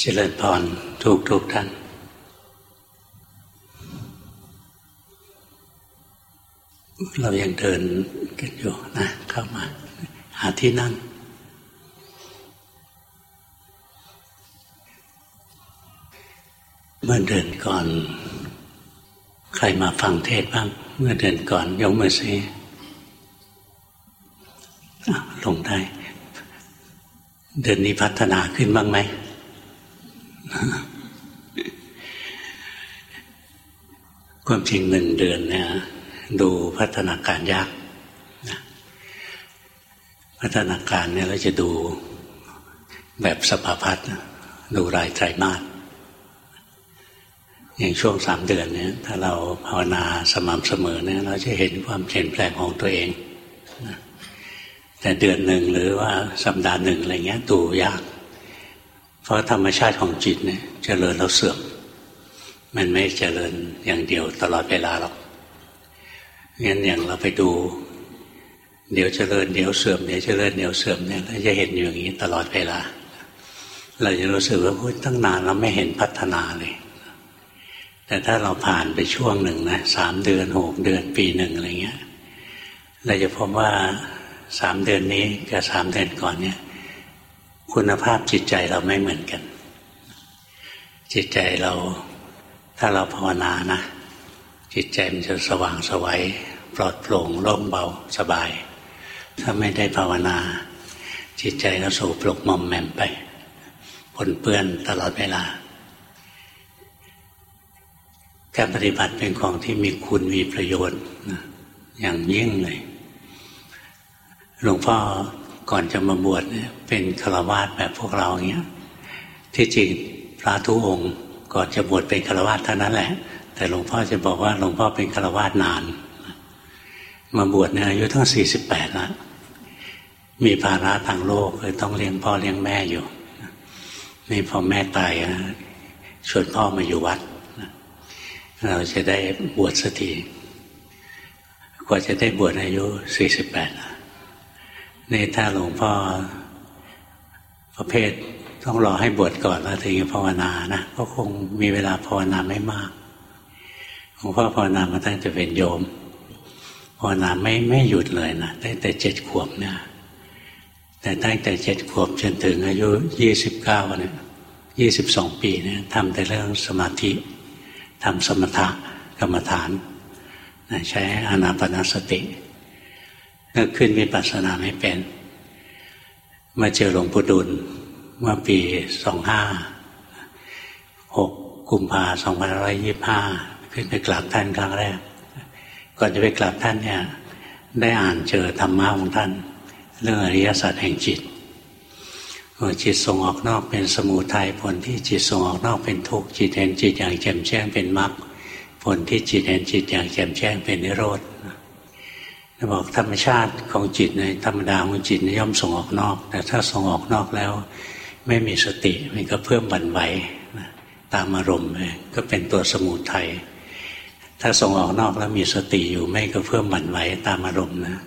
เจริญพรทุกทุกท่าน เรายังเดินกันอยู่นะ เข้ามา หาที่นั่ง เมื่อเดินก่อน ใครมาฟังเทศบ้าง เมื่อเดินก่อนยกมือซิลงได้ เดือนนี้พัฒนาขึ้นบ้างไหม ความจริงหนึ่งเดือนเนี่ยดูพัฒนาการยากพัฒนาการเนี่ยเราจะดูแบบสภาพัฒน์ดูรายไตรมาสอย่างช่วงสามเดือนเนี่ยถ้าเราภาวนาสม่ำเสมอเนี่ยเราจะเห็นความเปลี่ยนแปลงของตัวเองแต่เดือนหนึ่งหรือว่าสัปดาห์หนึ่งอะไรเงี้ยดูยาก เพราะธรรมชาติของจิตเนี่ยเจริญแล้วเสื่อม มันไม่เจริญอย่างเดียวตลอดเวลาหรอกงั้นอย่างเราไปดู เดี๋ยวเจริญเดี๋ยวเสื่อมเดี๋ยวเจริญเดี๋ยวเสื่อมเนี่ยเราจะเห็นอยู่อย่างนี้ตลอดเวลา เราจะรู้สึกว่าพูดตั้งนานเราไม่เห็นพัฒนาเลย แต่ถ้าเราผ่านไปช่วงหนึ่งนะสามเดือนหกเดือนปีหนึ่งอะไรเงี้ย เราจะพบว่าสามเดือนนี้กับสามเดือนก่อนเนี่ย คุณภาพจิตใจเราไม่เหมือนกัน จิตใจเราถ้าเราภาวนานะ จิตใจมันจะสว่างสวัยปลอดโปร่งโล่งเบาสบาย ถ้าไม่ได้ภาวนา จิตใจก็สูปลุกมอมแมมไปปนเปื้อนตลอดเวลา การปฏิบัติเป็นของที่มีคุณมีประโยชน์อย่างยิ่งเลยหลวงพ่อ ก่อนจะมาบวชเนี่ยเป็นฆราวาสแบบพวกเราเงี้ย ที่จริงพระทุกองค์ก่อนจะบวชเป็นฆราวาสเท่านั้นแหละ แต่หลวงพ่อจะบอกว่าหลวงพ่อเป็นฆราวาสนาน มาบวชเนี่ยอายุทั้งสี่สิบแปดแล้วมีภาระทางโลกคือต้องเลี้ยงพ่อเลี้ยงแม่อยู่นี่พอแม่ตายชวนพ่อมาอยู่วัดเราจะได้บวชสักทีกว่าจะได้บวชอายุสี่สิบแปดนี่ ถ้าหลวงพ่อประเภทต้องรอให้บวชก่อนแล้วถึงจะภาวนานะก็คงมีเวลาภาวนาไม่มากหลวงพ่อภาวนามาตั้งแต่เป็นโยมภาวนาไม่ไม่หยุดเลยนะตั้งแต่เจ็ดขวบเนี่ยแต่ตั้งแต่เจ็ดขวบจนถึงอายุยี่สิบเก้าเนี่ยยี่สิบสองปีเนี่ยทำแต่เรื่องสมาธิทำสมถะกรรมฐานใช้อานาปนาสติ ขึ้นวิปัสสนาไม่เป็น มาเจอหลวงปู่ดุลเมื่อปีสองห้าหกกุมภาสองพันร้อยยี่ห้าขึ้นไปกราบท่านครั้งแรก ก่อนจะไปกราบท่านเนี่ย ได้อ่านเจอธรรมะของท่าน เรื่องอริยสัจแห่งจิตจิตส่งออกนอกเป็นสมุทัยผลที่จิตส่งออกนอกเป็นทุกข์จิตเห็นจิตอย่างแจ่มแจ้งเป็นมรรคผลที่จิตเห็นจิตอย่างแจ่มแจ้งเป็นนิโรธ บอกธรรมชาติของจิตในธรรมดาของจิตย่อมส่งออกนอก แต่ถ้าส่งออกนอกแล้ว ไม่มีสติมันก็เพิ่มบันไหวตามอารมณ์ก็เป็นตัวสมุทัยถ้าส่งออกนอกแล้วมีสติอยู่ไม่ก็เพิ่มบันไหวตามอารมณ์นะ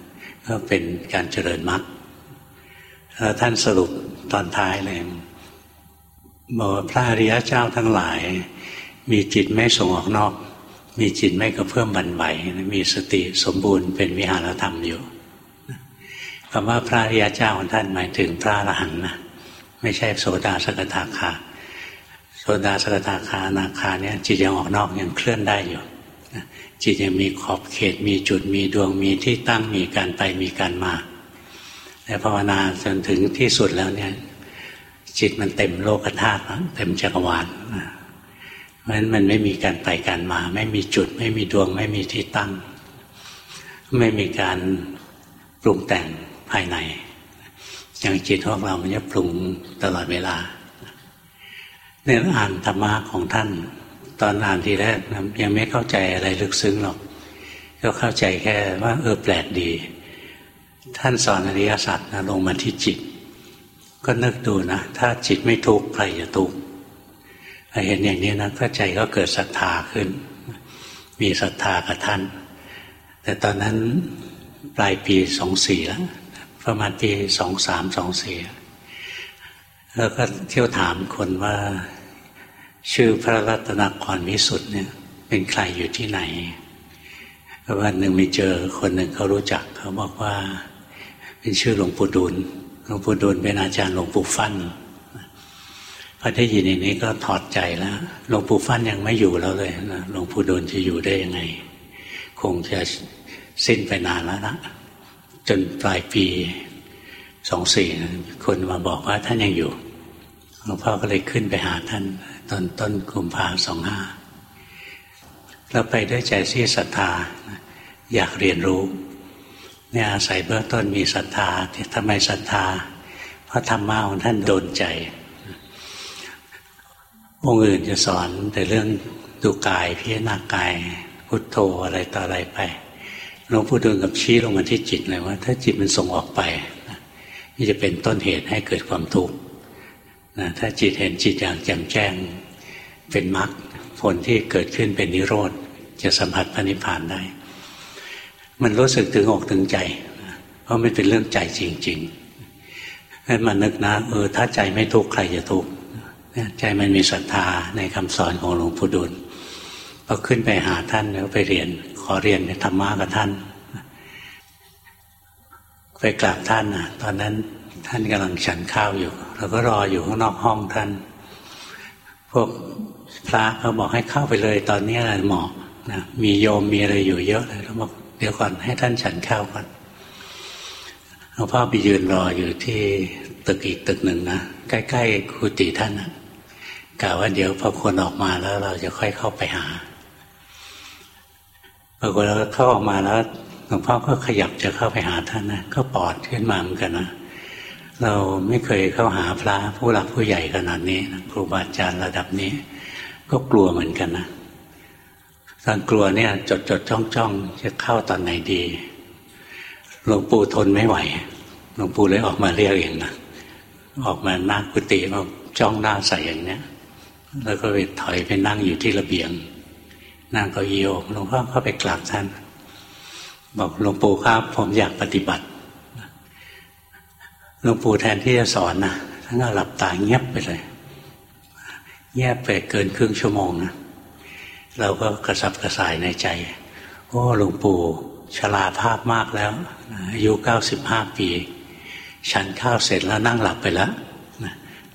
ก็เป็นการเจริญมรรคแล้วท่านสรุปตอนท้ายเลยบอกว่าพระอริยเจ้าทั้งหลาย มีจิตไม่ส่งออกนอก มีจิตไม่กระเพื่อมบันไหวมีสติสมบูรณ์เป็นวิหารธรรมอยู่คำว่าพระริยเจ้าของท่านหมายถึงพระอรหันต์นะไม่ใช่โสดาสกทาคาโสดาสกทาคานาคาเนี่ยจิตยังออกนอกยังเคลื่อนได้อยู่จิตยังมีขอบเขตมีจุดมีดวงมีที่ตั้งมีการไปมีการมาแต่ภาวนาจนถึงที่สุดแล้วเนี่ยจิตมันเต็มโลกธาตุเต็มจักรวาล ราะฉะนั้นมันไม่มีการไปการมา ไม่มีจุด ไม่มีดวง ไม่มีที่ตั้ง ไม่มีการปรุงแต่งภายใน อย่างจิตของเรา มันจะปรุงตลอดเวลาเนี่ยอ่านธรรมะของท่าน ตอนอ่านทีแรกยังไม่เข้าใจอะไรลึกซึ้งหรอก ก็เข้าใจแค่ว่า เออแปลกดี ท่านสอนอริยสัจนะลงมาที่จิต ก็นึกดูนะ ถ้าจิตไม่ทุกข์ใครจะทุกข์ เห็นอย่างนี้นะก็ใจก็เกิดศรัทธาขึ้น มีศรัทธากับท่าน แต่ตอนนั้นปลายปีสองสี่แล้วประมาณปีสองสามสองสี่แล้วก็เที่ยวถามคนว่า ชื่อพระรัตนกรวิสุทธ์เนี่ย เป็นใครอยู่ที่ไหนวันหนึ่งมีเจอคนหนึ่งเขารู้จัก เขาบอกว่า เป็นชื่อหลวงปู่ดูลหลวงปู่ดูลเป็นอาจารย์หลวงปู่ฟั่น พอได้ยินอย่างนี้ก็ถอดใจแล้วหลวงปู่ฟั่นยังไม่อยู่แล้วเลยนะหลวงปู่ดูลจะอยู่ได้ยังไง คงจะสิ้นไปนานแล้วนะจนปลายปีสองสี่คนมาบอกว่าท่านยังอยู่หลวงพ่อก็เลยขึ้นไปหาท่าน ตอนต้นกุมภาสองห้าเราไปด้วยใจที่ศรัทธาอยากเรียนรู้เนี่ยอาศัยเบื้องต้นมีศรัทธาทำไมศรัทธา เพราะธรรมะของท่านโดนใจ องค์อื่นจะสอนแต่เรื่องดูกายพิจารณากายพุทโธอะไรต่ออะไรไปหลวงพ่ดูกับชี้ลงมาที่จิตเลยว่า ถ้าจิตมันส่งออกไปนี่จะเป็นต้นเหตุให้เกิดความทุกข์ถ้าจิตเห็นจิตอย่างแจ่มแจ้งเป็นมรรคผลที่เกิดขึ้นเป็นนิโรธจะสัมผัสพระนิพพานได้ มันรู้สึกถึงอกถึงใจ เพราะมันเป็นเรื่องใจจริงๆให้มานึกนะเออถ้าใจไม่ทุกข์ใครจะทุกข์ ใจมันมีศรัทธาในคำสอนของหลวงปู่ดูลพอขึ้นไปหาท่านแล้วไปเรียน ขอเรียนธรรมะกับท่าน ไปกราบท่านนะตอนนั้นท่านกำลังฉันข้าวอยู่เราก็รออยู่ข้างนอกห้องท่าน พวกพระเขาบอกให้เข้าไปเลย ตอนนี้เหมาะนะมีโยมมีอะไรอยู่เยอะเลยแล้วบอกเดี๋ยวก่อนให้ท่านฉันข้าวก่อนหลวงพ่อไปยืนรออยู่ที่ตึกอีกตึกหนึ่งนะใกล้ๆคุฏิท่านนะ กล่าวว่าเดี๋ยวพอคนออกมาแล้วเราจะค่อยเข้าไปหาปรากฏเราเข้าออกมาแล้วหลวงพ่อก็ขยับจะเข้าไปหาท่านนะก็ปอดขึ้นมาเหมือนกันนะเราไม่เคยเข้าหาพระผู้หลักผู้ใหญ่ขนาดนี้นะครูบาอาจารย์ระดับนี้ ก็กลัวเหมือนกันนะตอนกลัวเนี่ยจดจดจ้องจ้องจะเข้าตอนไหนดีหลวงปู่ทนไม่ไหวหลวงปู่เลยออกมาเรียกเองนะออกมาหน้ากุฏิมาจ้องหน้าใส่อย่างเนี้ย แล้วก็ไปถอยไปนั่งอยู่ที่ระเบียง นั่งก็เยียวหลวงพ่อเข้าไปกราบท่าน บอกหลวงปู่ครับผมอยากปฏิบัติหลวงปู่แทนที่จะสอนนะท่านก็หลับตาเงียบไปเลยเงียบไปเกินครึ่งชั่วโมงนะเราก็กระสับกระส่ายในใจ โอ้หลวงปู่ชราภาพมากแล้วอายุเก้าสิบห้าปี ฉันข้าวเสร็จแล้วนั่งหลับไปแล้ว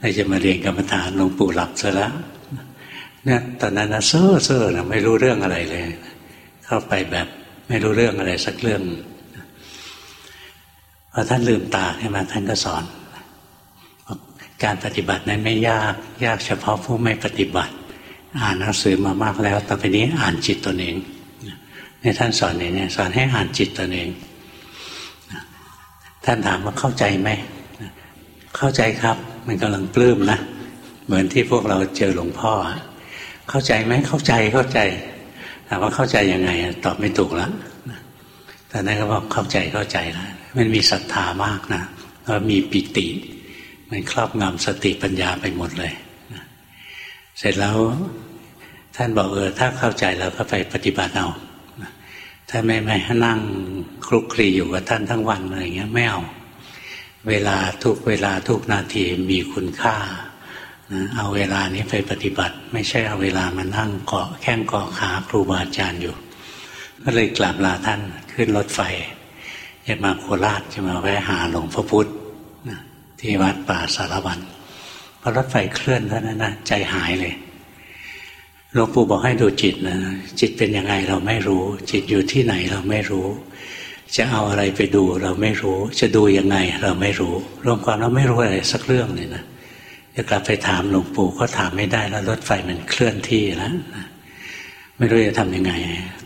เราจะมาเรียนกรรมฐานหลวงปู่หลับซะแล้วเนี่ยตอนนั้นนะเซ่อเซ่อนะไม่รู้เรื่องอะไรเลย เข้าไปแบบไม่รู้เรื่องอะไรสักเรื่องพอท่านลืมตาขึ้นมาท่านก็สอนการปฏิบัตินั้นไม่ยากยากเฉพาะผู้ไม่ปฏิบัติ อ่านหนังสือมามากแล้วต่อไปนี้อ่านจิตตนเองนี่ท่านสอนเนี่ยสอนให้อ่านจิตตนเอง ท่านถามว่าเข้าใจไหมเข้าใจครับ มันกำลังปลื้มนะ เหมือนที่พวกเราเจอหลวงพ่อ เข้าใจไหมเข้าใจเข้าใจถามว่าเข้าใจยังไงตอบไม่ถูกแล้วแต่นั้นก็บอกเข้าใจเข้าใจแล้วมันมีศรัทธามากนะแล้วมีปิติ มันครอบงำสติปัญญาไปหมดเลยเสร็จแล้วท่านบอกเออถ้าเข้าใจแล้วก็ไปปฏิบัติเอาถ้าไม่ไม่นั่งคลุกคลีอยู่กับท่านทั้งวันอะไรเงี้ยไม่เอา เวลาทุกเวลาทุกนาทีมีคุณค่าเอาเวลานี้ไปปฏิบัติ ไม่ใช่เอาเวลามานั่งเกาะแข้งเกาะขาครูบาอาจารย์อยู่ ก็เลยกลับลาท่านขึ้นรถไฟจะมาโคราชจะมาแวะหาหลวงพ่อพุธที่วัดป่าสารวันพอรถไฟเคลื่อนเท่านั้นนะใจหายเลยหลวงปู่บอกให้ดูจิตนะจิตเป็นยังไงเราไม่รู้ จิตอยู่ที่ไหนเราไม่รู้ จะเอาอะไรไปดูเราไม่รู้ จะดูยังไงเราไม่รู้ รวมความเราไม่รู้อะไรสักเรื่องเลยนะจะกลับไปถามหลวงปู่ก็ถามไม่ได้แล้วรถไฟมันเคลื่อนที่แล้วไม่รู้จะทำยังไง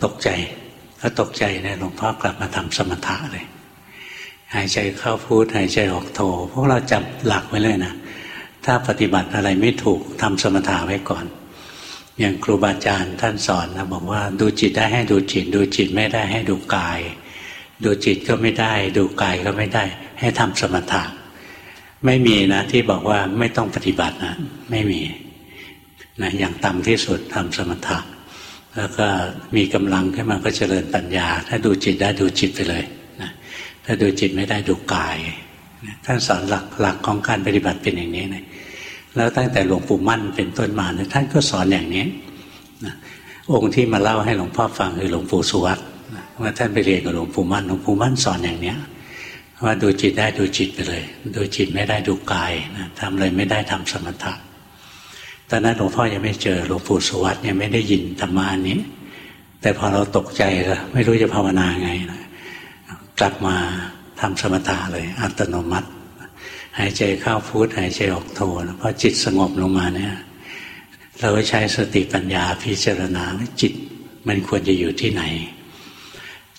ตกใจก็ตกใจนี่ยหลวงพ่อกลับมาทำสมถะเลย หายใจเข้าพูดหายใจออกโทพวกเราจับหลักไว้เลยนะถ้าปฏิบัติอะไรไม่ถูกทำสมถะไว้ก่อน อย่างครูบาอาจารย์ท่านสอนนะบอกว่าดูจิตได้ให้ดูจิต ดูจิตไม่ได้ให้ดูกาย ดูจิตก็ไม่ได้ ดูกายก็ไม่ได้ ให้ทำสมถะไม่มีนะที่บอกว่าไม่ต้องปฏิบัตินะไม่มีนะอย่างต่ำที่สุดทำสมถะแล้วก็มีกำลังขึ้นมาก็เจริญปัญญา ถ้าดูจิตได้ดูจิตไปเลยนะถ้าดูจิตไม่ได้ดูกายท่านสอนหลักหลักของการปฏิบัติเป็นอย่างนี้เลยแล้วตั้งแต่หลวงปู่มั่นเป็นต้นมานี่ยท่านก็สอนอย่างนี้นะองค์ที่มาเล่าให้หลวงพ่อฟังคือหลวงปู่สุวัต ว่าท่านไปเรียนกับหลวงปู่มั่นหลวงปู่มั่นสอนอย่างเนี้ย ว่าดูจิตได้ดูจิตไปเลย ดูจิตไม่ได้ดูกายนะทำเลยไม่ได้ทำสมถะตอนนั้นหลวงพ่อยังไม่เจอหลวงปู่สุวัตยังไม่ได้ยินธรรมานี้ แต่พอเราตกใจแล้วไม่รู้จะภาวนาไงนะกลับมาทำสมถะเลย อัตโนมัติ หายใจเข้าพุทหายใจออกโทแล้วพอจิตสงบลงมาเนี่ย เราก็ใช้สติปัญญาพิจารณาว่าจิตมันควรจะอยู่ที่ไหน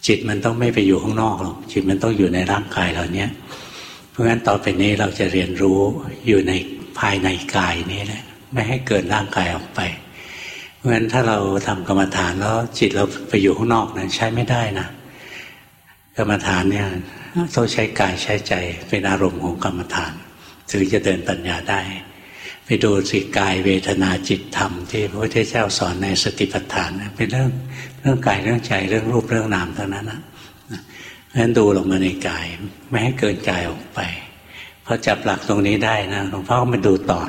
จิตมันต้องไม่ไปอยู่ข้างนอกหรอกจิตมันต้องอยู่ในร่างกายเราเนี้ยเพราะงั้นต่อไปนี้เราจะเรียนรู้อยู่ในภายในกายนี้แหละไม่ให้เกิดร่างกายออกไป เพราะงั้นถ้าเราทำกรรมฐานแล้วจิตเราไปอยู่ข้างนอกนะใช้ไม่ได้นะกรรมฐานเนี่ยต้องใช้กายใช้ใจเป็นอารมณ์ของกรรมฐานถึงจะเดินปัญญาได้ ไปดูสิกายเวทนาจิตธรรมที่พระพุทธเจ้าสอนในสติปัฏฐานเป็นเรื่อง เรื่องกายเรื่องใจเรื่องรูปเรื่องนามเท่านั้นนะนั้นดูลงมาในกาย ไม่ให้เกินกายออกไปพอจับหลักตรงนี้ได้นะหลวงพ่อก็มาดูต่อ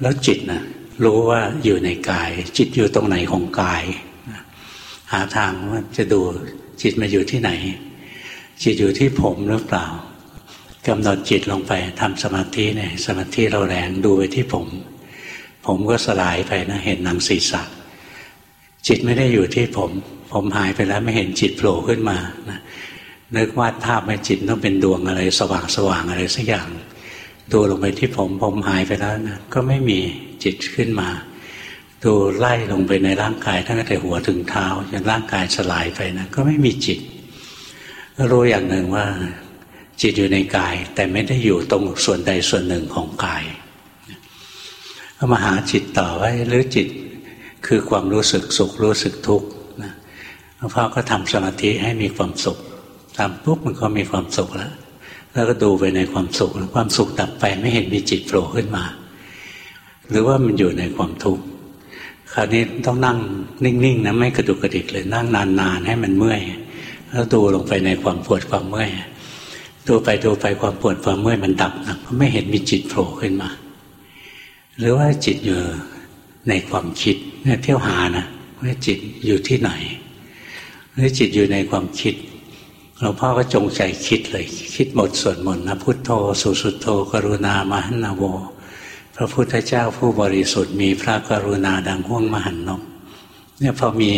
แล้วจิตนะรู้ว่าอยู่ในกาย จิตอยู่ตรงไหนของกายหาทางว่าจะดูจิตมาอยู่ที่ไหน จิตอยู่ที่ผมหรือเปล่ากำหนดจิตลงไปทำสมาธิเนี่ยสมาธิเราแรงดูไปที่ผม ผมก็สลายไปนะเห็นหนังศีรษะ จิตไม่ได้อยู่ที่ผม ผมหายไปแล้วไม่เห็นจิตโผล่ขึ้นมานะนึกวาดภาพไปจิตต้องเป็นดวงอะไร สว่างสว่างอะไรสักอย่างดูลงไปที่ผมผมหายไปแล้วนะก็ไม่มีจิตขึ้นมา ดูไล่ลงไปในร่างกายตั้งแต่หัวถึงเท้าจนร่างกายสลายไปนะก็ไม่มีจิตรู้อย่างหนึ่งว่า จิตอยู่ในกาย แต่ไม่ได้อยู่ตรงส่วนใดส่วนหนึ่งของกายก็มาหาจิตต่อไว่าหรือจิต คือความรู้สึกสุขรู้สึกทุกข์นะหลวงพ่อก็ทำสมาธิให้มีความสุขทำปุ๊บมันก็มีความสุขแล้วแล้วก็ดูไปในความสุขความสุขดับไปไม่เห็นมีจิตโผล่ขึ้นมา หรือว่ามันอยู่ในความทุกข์คราวนี้ต้องนั่งนิ่งๆนะไม่กระดุกกระดิกเลยนั่งนานๆให้มันเมื่อยแล้วดูลงไปในความปวดความเมื่อยดูไปดูไปความปวดความเมื่อยมันดับนะไม่เห็นมีจิตโผล่ขึ้นมา หรือว่าจิตอยู่ ในความคิดเนี่ยเที่ยวหานะว่าจิตอยู่ที่ไหนหรือจิตอยู่ในความคิดหลวงพ่อก็จงใจคิดเลย คิดหมดส่วนหมดนะพุทโธสุสุโธกรุณามหันนาโวพระพุทธเจ้าผู้บริสุทธิ์มีพระกรุณาดังห่วงมหันนกเนี่ยพอมี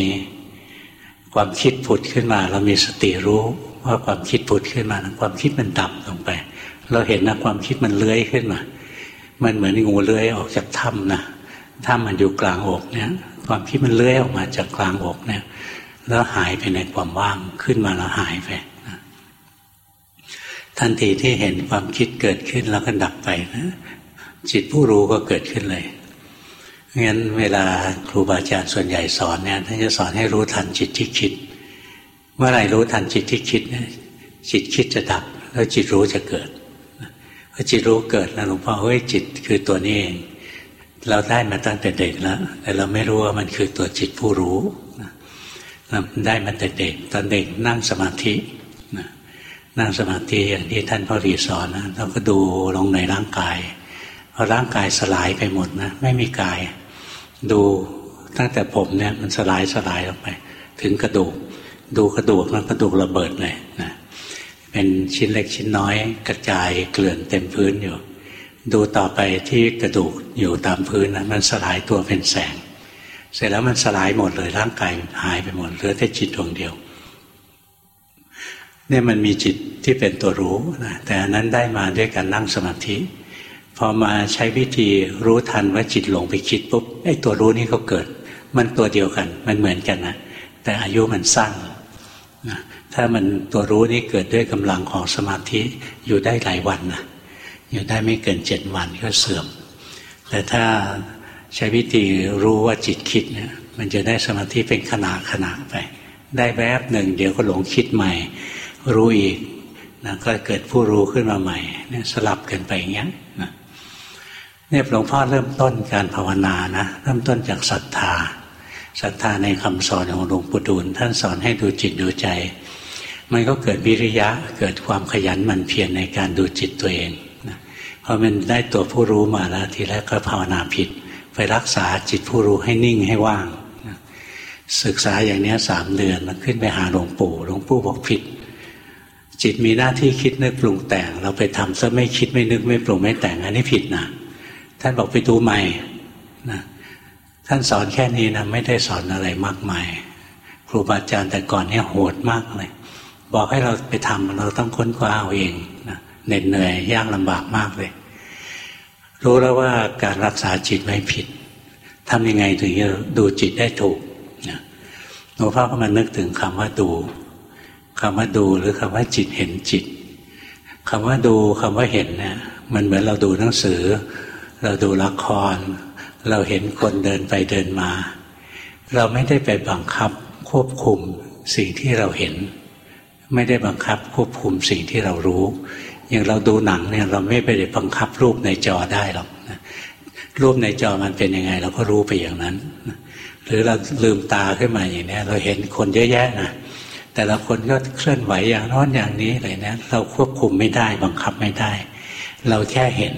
ความคิดผุดขึ้นมาเรามีสติรู้ว่าความคิดผุดขึ้นมาความคิดมันดับลงไป เราเห็นนะความคิดมันเลื้อยขึ้นมา มันเหมือนงูเลื้อยออกจากถ้ำนะ ถ้ำมันอยู่กลางอกเนี่ย ความคิดมันเลื้อยออกมาจากกลางอกเนี่ย แล้วหายไปในความว่างขึ้นมาแล้วหายไปทันทีที่เห็นความคิดเกิดขึ้นแล้วก็ดับไปนะจิตผู้รู้ก็เกิดขึ้นเลยงั้นเวลาครูบาอาจารย์ส่วนใหญ่สอนเนี่ยท่านจะสอนให้รู้ทันจิตที่คิด เมื่อไรรู้ทันจิตที่คิดเนี่ยจิตคิดจะดับ แล้วจิตรู้จะเกิดพอจิตรู้เกิดนะหลวงพ่อเฮ้ยจิตคือตัวนี้เอง เราได้มาตั้งแต่เด็กแล้ว แต่เราไม่รู้ว่ามันคือตัวจิตผู้รู้เราได้มาแต่เด็ก ตอนเด็กนั่งสมาธินั่งสมาธิอย่างที่ท่านพ่อรีสอนนะเราก็ดูลงในร่างกายพอร่างกายสลายไปหมดนะไม่มีกาย ดูตั้งแต่ผมเนี่ยมันสลายสลายออกไป ถึงกระดูก ดูกระดูกแล้วกระดูกระเบิดเลยนะเป็นชิ้นเล็กชิ้นน้อยกระจายเกลื่อนเต็มพื้นอยู่ ดูต่อไปที่กระดูกอยู่ตามพื้นนะมันสลายตัวเป็นแสง เสร็จแล้วมันสลายหมดเลยร่างกายหายไปหมดเหลือแต่จิตดวงเดียวเนี่ยมันมีจิตที่เป็นตัวรู้นะแต่อันนั้นได้มาด้วยการนั่งสมาธิพอมาใช้วิธีรู้ทันว่าจิตหลงไปคิดปุ๊บไอ้ตัวรู้นี่ก็เกิด มันตัวเดียวกัน มันเหมือนกันนะแต่อายุมันสั้นนะถ้ามันตัวรู้นี่เกิดด้วยกำลังของสมาธิอยู่ได้หลายวันนะ อยู่ได้ไม่เกินเจ็ดวันก็เสื่อม แต่ถ้าใช้วิธีรู้ว่าจิตคิดเนี่ยมันจะได้สมาธิเป็นขณะขณะไป ได้แวบหนึ่ง เดี๋ยวก็หลงคิดใหม่ รู้อีกนะก็เกิดผู้รู้ขึ้นมาใหม่เนี่ยสลับกันไปอย่างเงี้ยนะเนี่ยหลวงพ่อเริ่มต้นการภาวนานะเริ่มต้นจากศรัทธาศรัทธาในคำสอนของหลวงปู่ดูลท่านสอนให้ดูจิตดูใจ มันก็เกิดวิริยะเกิดความขยันหมั่นเพียรในการดูจิตตัวเอง พอมันได้ตัวผู้รู้มาแล้วทีแรกก็ภาวนาผิด ไปรักษาจิตผู้รู้ให้นิ่งให้ว่างศึกษาอย่างนี้สามเดือนแล้วขึ้นไปหาหลวงปู่หลวงปู่บอกผิด จิตมีหน้าที่คิดนึกปรุงแต่ง เราไปทำซะไม่คิดไม่นึกไม่ปรุงไม่แต่งอันนี้ผิดนะท่านบอกไปดูใหม่นะท่านสอนแค่นี้นะไม่ได้สอนอะไรมากมาย ครูบาอาจารย์แต่ก่อนเนี่ยโหดมากเลย บอกให้เราไปทำเราต้องค้นคว้าเอาเองนะ เหน็ดเหนื่อยยากลำบากมากเลย รู้แล้วว่าการรักษาจิตไม่ผิดทำยังไงถึงจะดูจิตได้ถูกหลวงพ่อก็มานึกถึงคำว่าดูคำว่าดูหรือคำว่าจิตเห็นจิตคำว่าดูคำว่าเห็นเนี่ยมันเหมือนเราดูหนังสือ เราดูละคร เราเห็นคนเดินไปเดินมา เราไม่ได้ไปบังคับควบคุมสิ่งที่เราเห็น ไม่ได้บังคับควบคุมสิ่งที่เรารู้ อย่างเราดูหนังเนี่ยเราไม่ไปได้บังคับรูปในจอได้หรอกรูปในจอมันเป็นยังไง เราก็รู้ไปอย่างนั้น หรือเราลืมตาขึ้นมาอย่างนี้เราเห็นคนเยอะแยะนะแต่ละคนก็เคลื่อนไหวอย่างน้อนอย่างนี้อะไรเนะเราควบคุมไม่ได้บังคับไม่ได้ เราแค่เห็น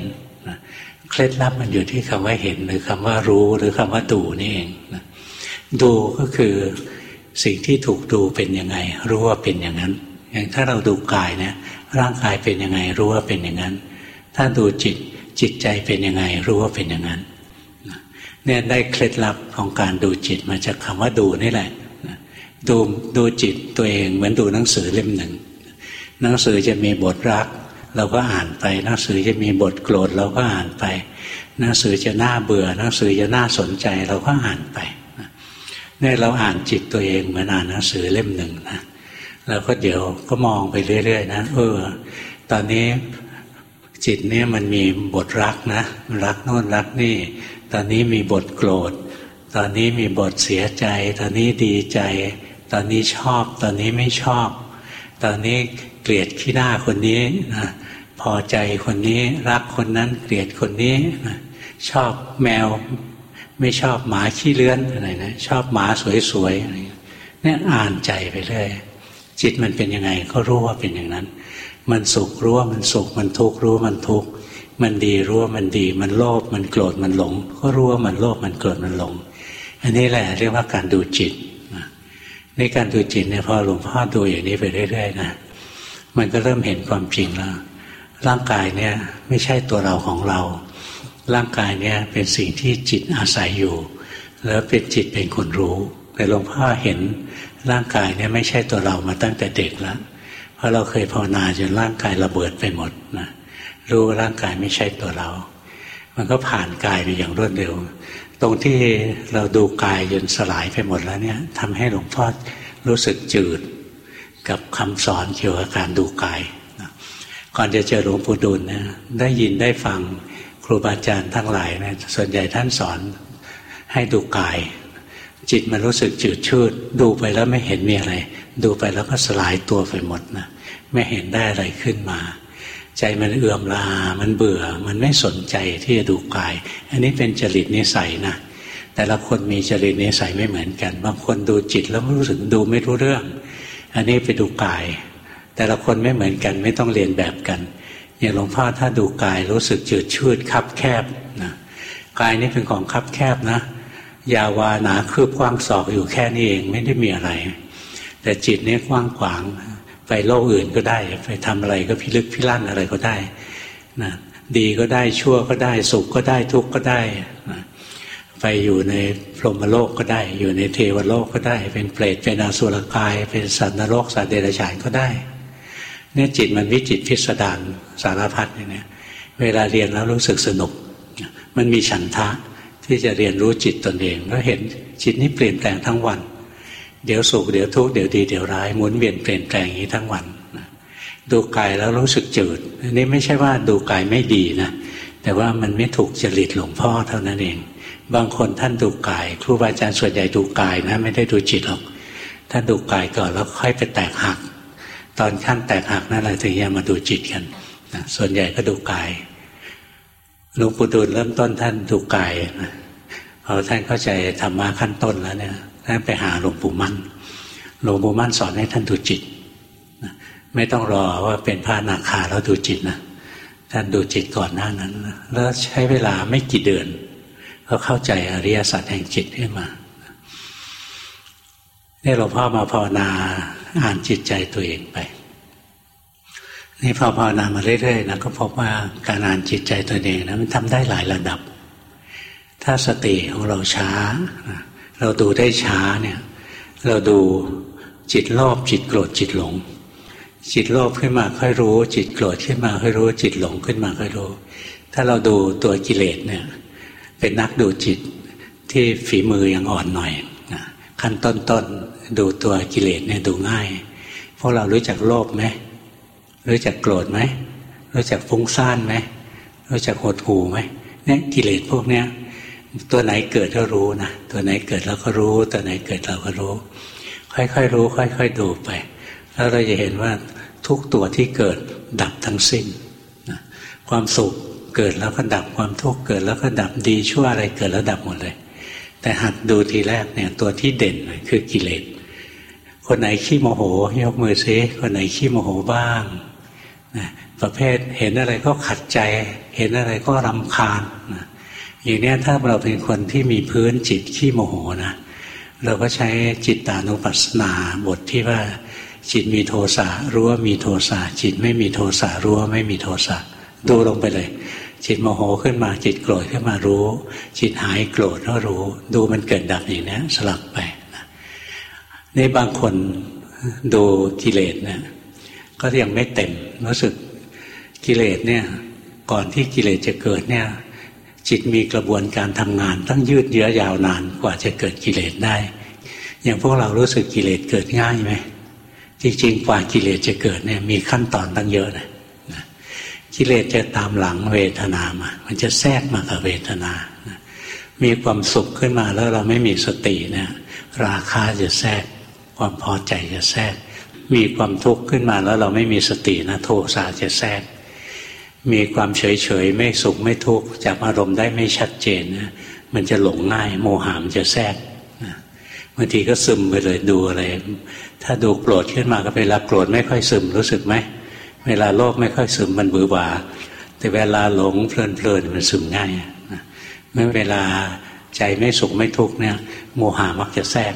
เคล็ดลับมันอยู่ที่คำว่าเห็นหรือคำว่ารู้หรือคำว่าดูนี่เองดูก็คือสิ่งที่ถูกดูเป็นยังไง รู้ว่าเป็นอย่างนั้น อย่างถ้าเราดูกายเนี่ย ร่างกายเป็นยังไง รู้ว่าเป็นอย่างนั้น ถ้าดูจิตจิตใจเป็นยังไง รู้ว่าเป็นอย่างนั้นเนี่ยได้เคล็ดลับของการดูจิตมาจากคาว่าดูนี่แหละดูดูจิตตัวเองเหมือนดูหนังสือเล่มหนึ่ง หนังสือจะมีบทรัก เราก็อ่านไป หนังสือจะมีบทโกรธเราก็อ่านไป หนังสือจะน่าเบื่อ หนังสือจะน่าสนใจเราก็อ่านไปเนี่ยเราอ่านจิตตัวเองเหมือนอ่านหนังสือเล่มหนึ่งนะ เราก็เดี๋ยวก็มองไปเรื่อย ๆ นะเออตอนนี้จิตเนี่ยมันมีบทรักนะรักโน่นรักนี่ ตอนนี้มีบทโกรธ ตอนนี้มีบทเสียใจ ตอนนี้ดีใจ ตอนนี้ชอบ ตอนนี้ไม่ชอบ ตอนนี้เกลียดขี้หน้าคนนี้นะพอใจคนนี้รักคนนั้นเกลียดคนนี้ชอบแมว ไม่ชอบหมาขี้เลื้อนอะไรนะชอบหมาสวยๆอะไรเนี่ยอ่านใจไปเรื่อย จิตมันเป็นยังไงก็รู้ว่าเป็นอย่างนั้น มันสุขรู้ว่ามันสุข มันทุกข์รู้มันทุกข์มันดีรู้ว่ามันดี มันโลภมันโกรธมันหลง ก็รู้ว่ามันโลภมันโกรธมันหลง อันนี้แหละเรียกว่าการดูจิตในการดูจิตเนี่ยพอหลวงพ่อดูอย่างนี้ไปเรื่อยๆนะมันก็เริ่มเห็นความจริงแล้วร่างกายเนี่ยไม่ใช่ตัวเราของเรา ร่างกายเนี่ยเป็นสิ่งที่จิตอาศัยอยู่ แล้วเป็นจิตเป็นคนรู้ แต่หลวงพ่อเห็น ร่างกายเนี่ยไม่ใช่ตัวเรามาตั้งแต่เด็กแล้วเพราะเราเคยภาวนาจนร่างกายระเบิดไปหมดนะรู้ว่าร่างกายไม่ใช่ตัวเรา มันก็ผ่านกายไปอย่างรวดเร็ว ตรงที่เราดูกายจนสลายไปหมดแล้วเนี่ยทำให้หลวงพ่อรู้สึกจืดกับคำสอนเกี่ยวกับการดูกายก่อนจะเจอหลวงปู่ดูลนะได้ยินได้ฟังครูบาอาจารย์ทั้งหลายนะส่วนใหญ่ท่านสอนให้ดูกาย จิตมันรู้สึกจืดชืด ดูไปแล้วไม่เห็นมีอะไร ดูไปแล้วก็สลายตัวไปหมดนะไม่เห็นได้อะไรขึ้นมา ใจมันเอื่อมลา มันเบื่อ มันไม่สนใจที่จะดูกาย อันนี้เป็นจริตนิสัยนะแต่ละคนมีจริตนิสัยไม่เหมือนกัน บางคนดูจิตแล้วรู้สึกดูไม่รู้เรื่อง อันนี้ไปดูกาย แต่ละคนไม่เหมือนกันไม่ต้องเรียนแบบกันอย่างหลวงพ่อถ้าดูกายรู้สึกจืดชืดคับแคบนะกายนี่เป็นของคับแคบนะ ยาวาหนาคืบกว้างศอกอยู่แค่นี้เองไม่ได้มีอะไร แต่จิตนี่กว้างขวางไปโลกอื่นก็ได้ ไปทำอะไรก็พิลึกพิลั่นอะไรก็ได้นะดีก็ได้ชั่วก็ได้สุขก็ได้ทุกข์ก็ได้นะไปอยู่ในพรหมโลกก็ได้ อยู่ในเทวโลกก็ได้ เป็นเปรตเป็นอสุรกาย เป็นสัตว์นรกสัตว์เดรัจฉานก็ได้เนี่ยจิตมันวิจิตพิสดารสารพัดเนี่ยเวลาเรียนแล้วรู้สึกสนุก มันมีฉันทะ ที่จะเรียนรู้จิตตนเองแล้วเห็นจิตนี้เปลี่ยนแปลงทั้งวัน เดี๋ยวสุขเดี๋ยวทุกข์เดี๋ยวดีเดี๋ยวร้ายหมุนเวียนเปลี่ยนแปลงอย่างนี้ทั้งวันดูกายแล้วรู้สึกจืดอันนี้ไม่ใช่ว่าดูกายไม่ดีนะแต่ว่ามันไม่ถูกจริตหลวงพ่อเท่านั้นเอง บางคนท่านดูกาย ครูบาอาจารย์ส่วนใหญ่ดูกายนะไม่ได้ดูจิตหรอกท่านดูกายก่อนแล้วค่อยไปแตกหัก ตอนขั้นแตกหักนั่นแหละถึงจะมาดูจิตกันนะส่วนใหญ่ก็ดูกาย หลวงปู่ดูลเริ่มต้นท่านดูกายนะพอท่านเข้าใจธรรมะขั้นต้นแล้วเนี่ยท่านไปหาหลวงปู่มั่นหลวงปู่มั่นสอนให้ท่านดูจิตนะไม่ต้องรอว่าเป็นพระนาคาแล้วดูจิตนะท่านดูจิตก่อนหน้านั้น แล้วใช้เวลาไม่กี่เดือนก็เข้าใจอริยสัจแห่งจิตขึ้นมานี่หลวงพ่อมาภาวนาอ่านจิตใจตัวเองไป นี่พอภาวนามาเรื่อยๆนะก็พบว่าการอ่านจิตใจตัวเองนะมันทำได้หลายระดับ ถ้าสติของเราช้า เราดูได้ช้าเนี่ยเราดูจิตโลภจิตโกรธจิตหลง จิตโลภขึ้นมาค่อยรู้ จิตโกรธขึ้นมาค่อยรู้ จิตหลงขึ้นมาค่อยรู้ ถ้าเราดูตัวกิเลสเนี่ยเป็นนักดูจิตที่ฝีมือยังอ่อนหน่อยขั้นต้นๆดูตัวกิเลสเนี่ยดูง่ายพวกเรารู้จักโลภไหม รู้จักโกรธไหมรู้จักฟุ้งซ่านไหมรู้จักหดหู่ไหมเนี่ยกิเลสพวกเนี้ยตัวไหนเกิดก็รู้นะตัวไหนเกิดเราก็รู้ ตัวไหนเกิดเราก็รู้ ค่อยๆรู้ ค่อย ๆ ดูไป แล้วเราจะเห็นว่าทุกตัวที่เกิดดับทั้งสิ้นนะความสุขเกิดแล้วก็ดับความทุกข์เกิดแล้วก็ดับดีชั่วอะไรเกิดแล้วดับหมดเลย แต่หัดดูทีแรกเนี่ยตัวที่เด่นคือกิเลสคนไหนขี้โมโห ยกมือซิคนไหนขี้โมโหบ้าง ประเภทเห็นอะไรก็ขัดใจ เห็นอะไรก็รำคาญนะอย่างนี้ถ้าเราเป็นคนที่มีพื้นจิตขี้โมโหนะเราก็ใช้จิตตานุปัสสนาบทที่ว่าจิตมีโทสะรู้ว่ามีโทสะจิตไม่มีโทสะรู้ว่าไม่มีโทสะดูลงไปเลย จิตโมโหขึ้นมาจิตโกรธขึ้นมารู้ จิตหายโกรธก็รู้ ดูมันเกิดดับอย่างนี้สลับไปนะนี่บางคนดูกิเลสเนี่ย ก็ยังไม่เต็มรู้สึกกิเลสเนี่ย ก่อนที่กิเลสจะเกิดเนี่ย จิตมีกระบวนการทำงานต้องยืดเยื้อยาวนานกว่าจะเกิดกิเลสได้ อย่างพวกเรารู้สึกกิเลสเกิดง่ายไหมจริงๆกว่ากิเลสจะเกิดเนี่ยมีขั้นตอนตั้งเยอะนะกิเลสจะตามหลังเวทนามา มันจะแทรกมากับเวทนามีความสุขขึ้นมาแล้วเราไม่มีสติเนี่ยราคาจะแทรก ความพอใจจะแทรก มีความทุกข์ขึ้นมาแล้วเราไม่มีสตินะโทสะจะแทรก มีความเฉยเฉยไม่สุขไม่ทุกข์จับอารมณ์ได้ไม่ชัดเจนนะมันจะหลงง่าย โมหามจะแทรกบางทีก็ซึมไปเลยดูอะไร ถ้าดูโกรธขึ้นมาก็เวลาโกรธไม่ค่อยซึมรู้สึกไหม เวลาโลภไม่ค่อยซึมมันบือบ่าแต่เวลาหลงเพลินเพลินมันซึมง่ายนะเมื่อเวลาใจไม่สุขไม่ทุกข์เนี่ย โมหามักจะแทรก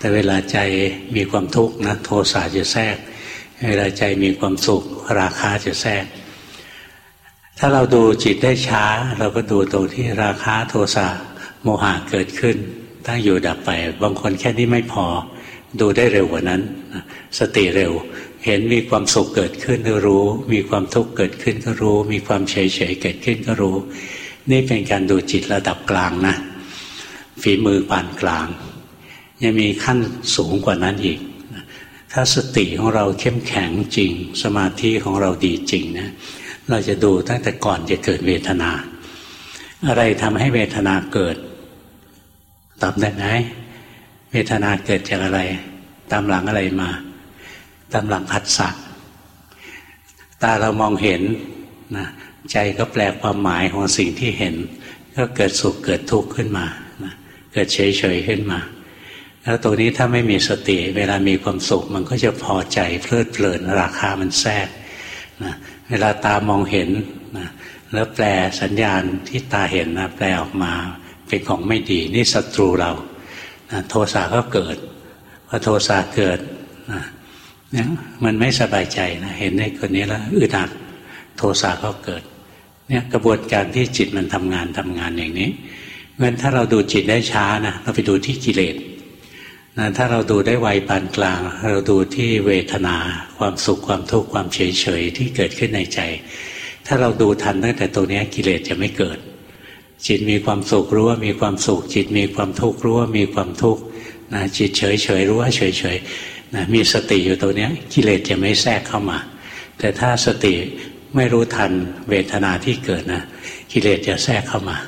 แต่เวลาใจมีความทุกข์นะโทสะจะแทรก เวลาใจมีความสุข ราคาจะแทรก ถ้าเราดูจิตได้ช้า เราก็ดูตรงที่ราคาโทสะโมหะเกิดขึ้น ตั้งอยู่ดับไป บางคนแค่นี้ไม่พอ ดูได้เร็วกว่านั้น สติเร็ว เห็นมีความสุขเกิดขึ้นก็รู้ มีความทุกข์เกิดขึ้นก็รู้ มีความเฉยเฉยเกิดขึ้นก็รู้ นี่เป็นการดูจิตระดับกลางนะฝีมือปานกลาง ยังมีขั้นสูงกว่านั้นอีก ถ้าสติของเราเข้มแข็งจริง สมาธิของเราดีจริงนะเราจะดูตั้งแต่ก่อนจะเกิดเวทนา อะไรทำให้เวทนาเกิด ตอบได้ไหมเวทนาเกิดจากอะไร ตามหลังอะไรมา ตามหลังผัสสะตาเรามองเห็นนะใจก็แปลความหมายของสิ่งที่เห็น ก็เกิดสุขเกิดทุกข์ขึ้นมานะเกิดเฉยเฉยขึ้นมา แล้วตรงนี้ถ้าไม่มีสติ เวลามีความสุข มันก็จะพอใจเพลิดเพลินราคามันแทรกนะเวลาตามองเห็นนะแล้วแปลสัญญาณที่ตาเห็นนะแปลออกมาเป็นของไม่ดี นี่ศัตรูเรานะโทสะก็เกิดพอโทสะเกิดนะเนี่ยมันไม่สบายใจนะเห็นในคนนี้แล้วอึดอัดโทสะก็เกิด เนี่ยกระบวนการที่จิตมันทำงานทำงานอย่างนี้เงั้นถ้าเราดูจิตได้ช้านะเราไปดูที่กิเลส นะถ้าเราดูได้ไวปานกลาง เราดูที่เวทนา ความสุขความทุกข์ความเฉยเฉยที่เกิดขึ้นในใจ ถ้าเราดูทันตั้งแต่ตรงนี้กิเลสจะไม่เกิด จิตมีความสุขรู้ว่ามีความสุข จิตมีความทุกข์รู้ว่ามีความทุกข์นะจิตเฉยเฉยรู้ว่าเฉยเฉยนะมีสติอยู่ตัวนี้กิเลสจะไม่แทรกเข้ามา แต่ถ้าสติไม่รู้ทันเวทนาที่เกิดนะกิเลสจะแทรกเข้ามา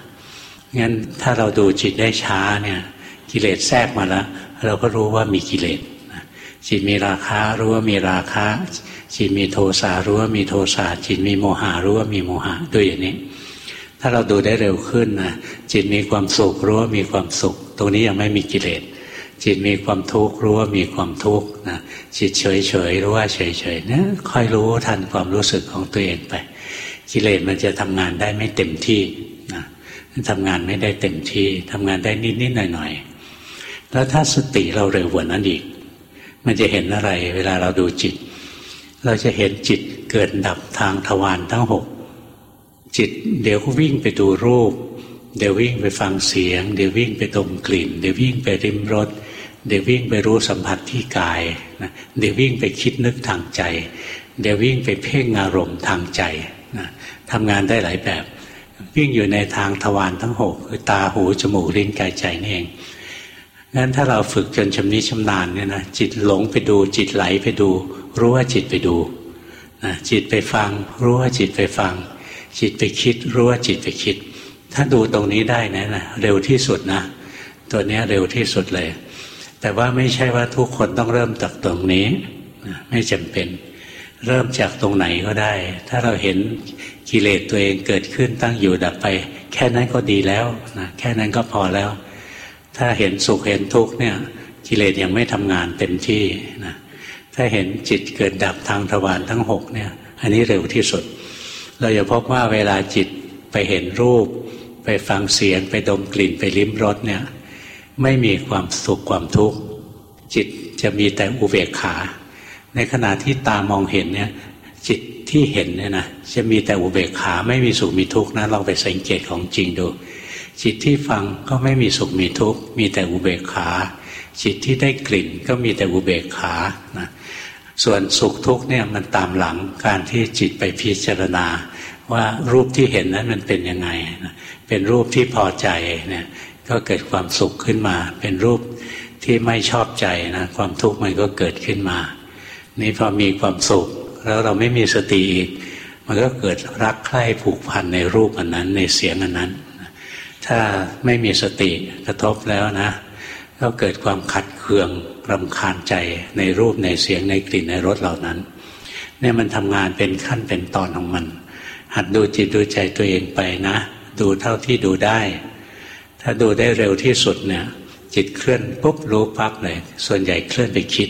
งั้นถ้าเราดูจิตได้ช้าเนี่ยกิเลสแทรกมาแล้ว เราก็รู้ว่ามีกิเลสจิตมีราคะรู้ว่ามีราคะจิตมีโทสะรู้ว่ามีโทสะจิตมีโมหะรู้ว่ามีโมหะด้วยอย่างนี้ ถ้าเราดูได้เร็วขึ้นนะจิตมีความสุขรู้ว่ามีความสุข ตรงนี้ยังไม่มีกิเลสจิตมีความทุกข์รู้ว่ามีความทุกข์นะจิตเฉยเฉยรู้ว่าเฉยเฉยนี่ค่อยรู้ทันความรู้สึกของตัวเองไป กิเลสมันจะทำงานได้ไม่เต็มที่นะทำงานไม่ได้เต็มที่ทำงานได้นิดนิดหน่อยหน่อย แล้วถ้าสติเราเร็วกว่านั้นอีก มันจะเห็นอะไร เวลาเราดูจิต เราจะเห็นจิตเกิดดับทางทวารทั้งหกจิตเดี๋ยวก็วิ่งไปดูรูป เดี๋ยววิ่งไปฟังเสียง เดี๋ยววิ่งไปดมกลิ่น เดี๋ยววิ่งไปริมรสเดี๋ยววิ่งไปรู้สัมผัสที่กายนะเดี๋ยววิ่งไปคิดนึกทางใจ เดี๋ยววิ่งไปเพ่งอารมณ์ทางใจนะทำงานได้หลายแบบ วิ่งอยู่ในทางทวารทั้งหกคือตาหูจมูกลิ้นกายใจนี่เอง งั้นถ้าเราฝึกจนชำนิชำนาญเนี่ยนะจิตหลงไปดูจิตไหลไปดู รู้ว่าจิตไปดูนะจิตไปฟัง รู้ว่าจิตไปฟัง จิตไปคิด รู้ว่าจิตไปคิด ถ้าดูตรงนี้ได้นะนะเร็วที่สุดนะ ตัวนี้เร็วที่สุดเลย แต่ว่าไม่ใช่ว่าทุกคนต้องเริ่มจากตรงนี้ไม่จำเป็น เริ่มจากตรงไหนก็ได้ ถ้าเราเห็นกิเลสตัวเองเกิดขึ้นตั้งอยู่ดับไป แค่นั้นก็ดีแล้วนะแค่นั้นก็พอแล้ว ถ้าเห็นสุขเห็นทุกข์เนี่ยกิเลสยังไม่ทำงานเต็มที่นะถ้าเห็นจิตเกิดดับทางทวารทั้งหกเนี่ย อันนี้เร็วที่สุด เราจะพบว่าเวลาจิตไปเห็นรูป ไปฟังเสียง ไปดมกลิ่นไปลิ้มรสเนี่ยไม่มีความสุขความทุกข์จิตจะมีแต่อุเบกขา ในขณะที่ตามองเห็นเนี่ยจิตที่เห็นเนี่ยนะจะมีแต่อุเบกขาไม่มีสุขมีทุกข์นะลองไปสังเกตของจริงดู จิตที่ฟังก็ไม่มีสุขมีทุกข์มีแต่อุเบกขา จิตที่ได้กลิ่นก็มีแต่อุเบกขานะส่วนสุขทุกข์เนี่ยมันตามหลังการที่จิตไปพิจารณา ว่ารูปที่เห็นนั้นมันเป็นยังไงเป็นรูปที่พอใจเนี่ยก็เกิดความสุขขึ้นมา เป็นรูปที่ไม่ชอบใจนะความทุกข์มันก็เกิดขึ้นมา นี่พอมีความสุข แล้วเราไม่มีสติอีกมันก็เกิดรักใคร่ผูกพันในรูปอันนั้นในเสียงอันนั้น ถ้าไม่มีสติกระทบแล้วนะ ก็เกิดความขัดเคืองรำคาญใจในรูปในเสียงในกลิ่นในรสเหล่านั้น เนี่ยมันทำงานเป็นขั้นเป็นตอนของมัน หัดดูจิตดูใจตัวเองไปนะ ดูเท่าที่ดูได้ ถ้าดูได้เร็วที่สุดเนี่ย จิตเคลื่อนปุ๊บรู้ปั๊บเลย ส่วนใหญ่เคลื่อนไปคิด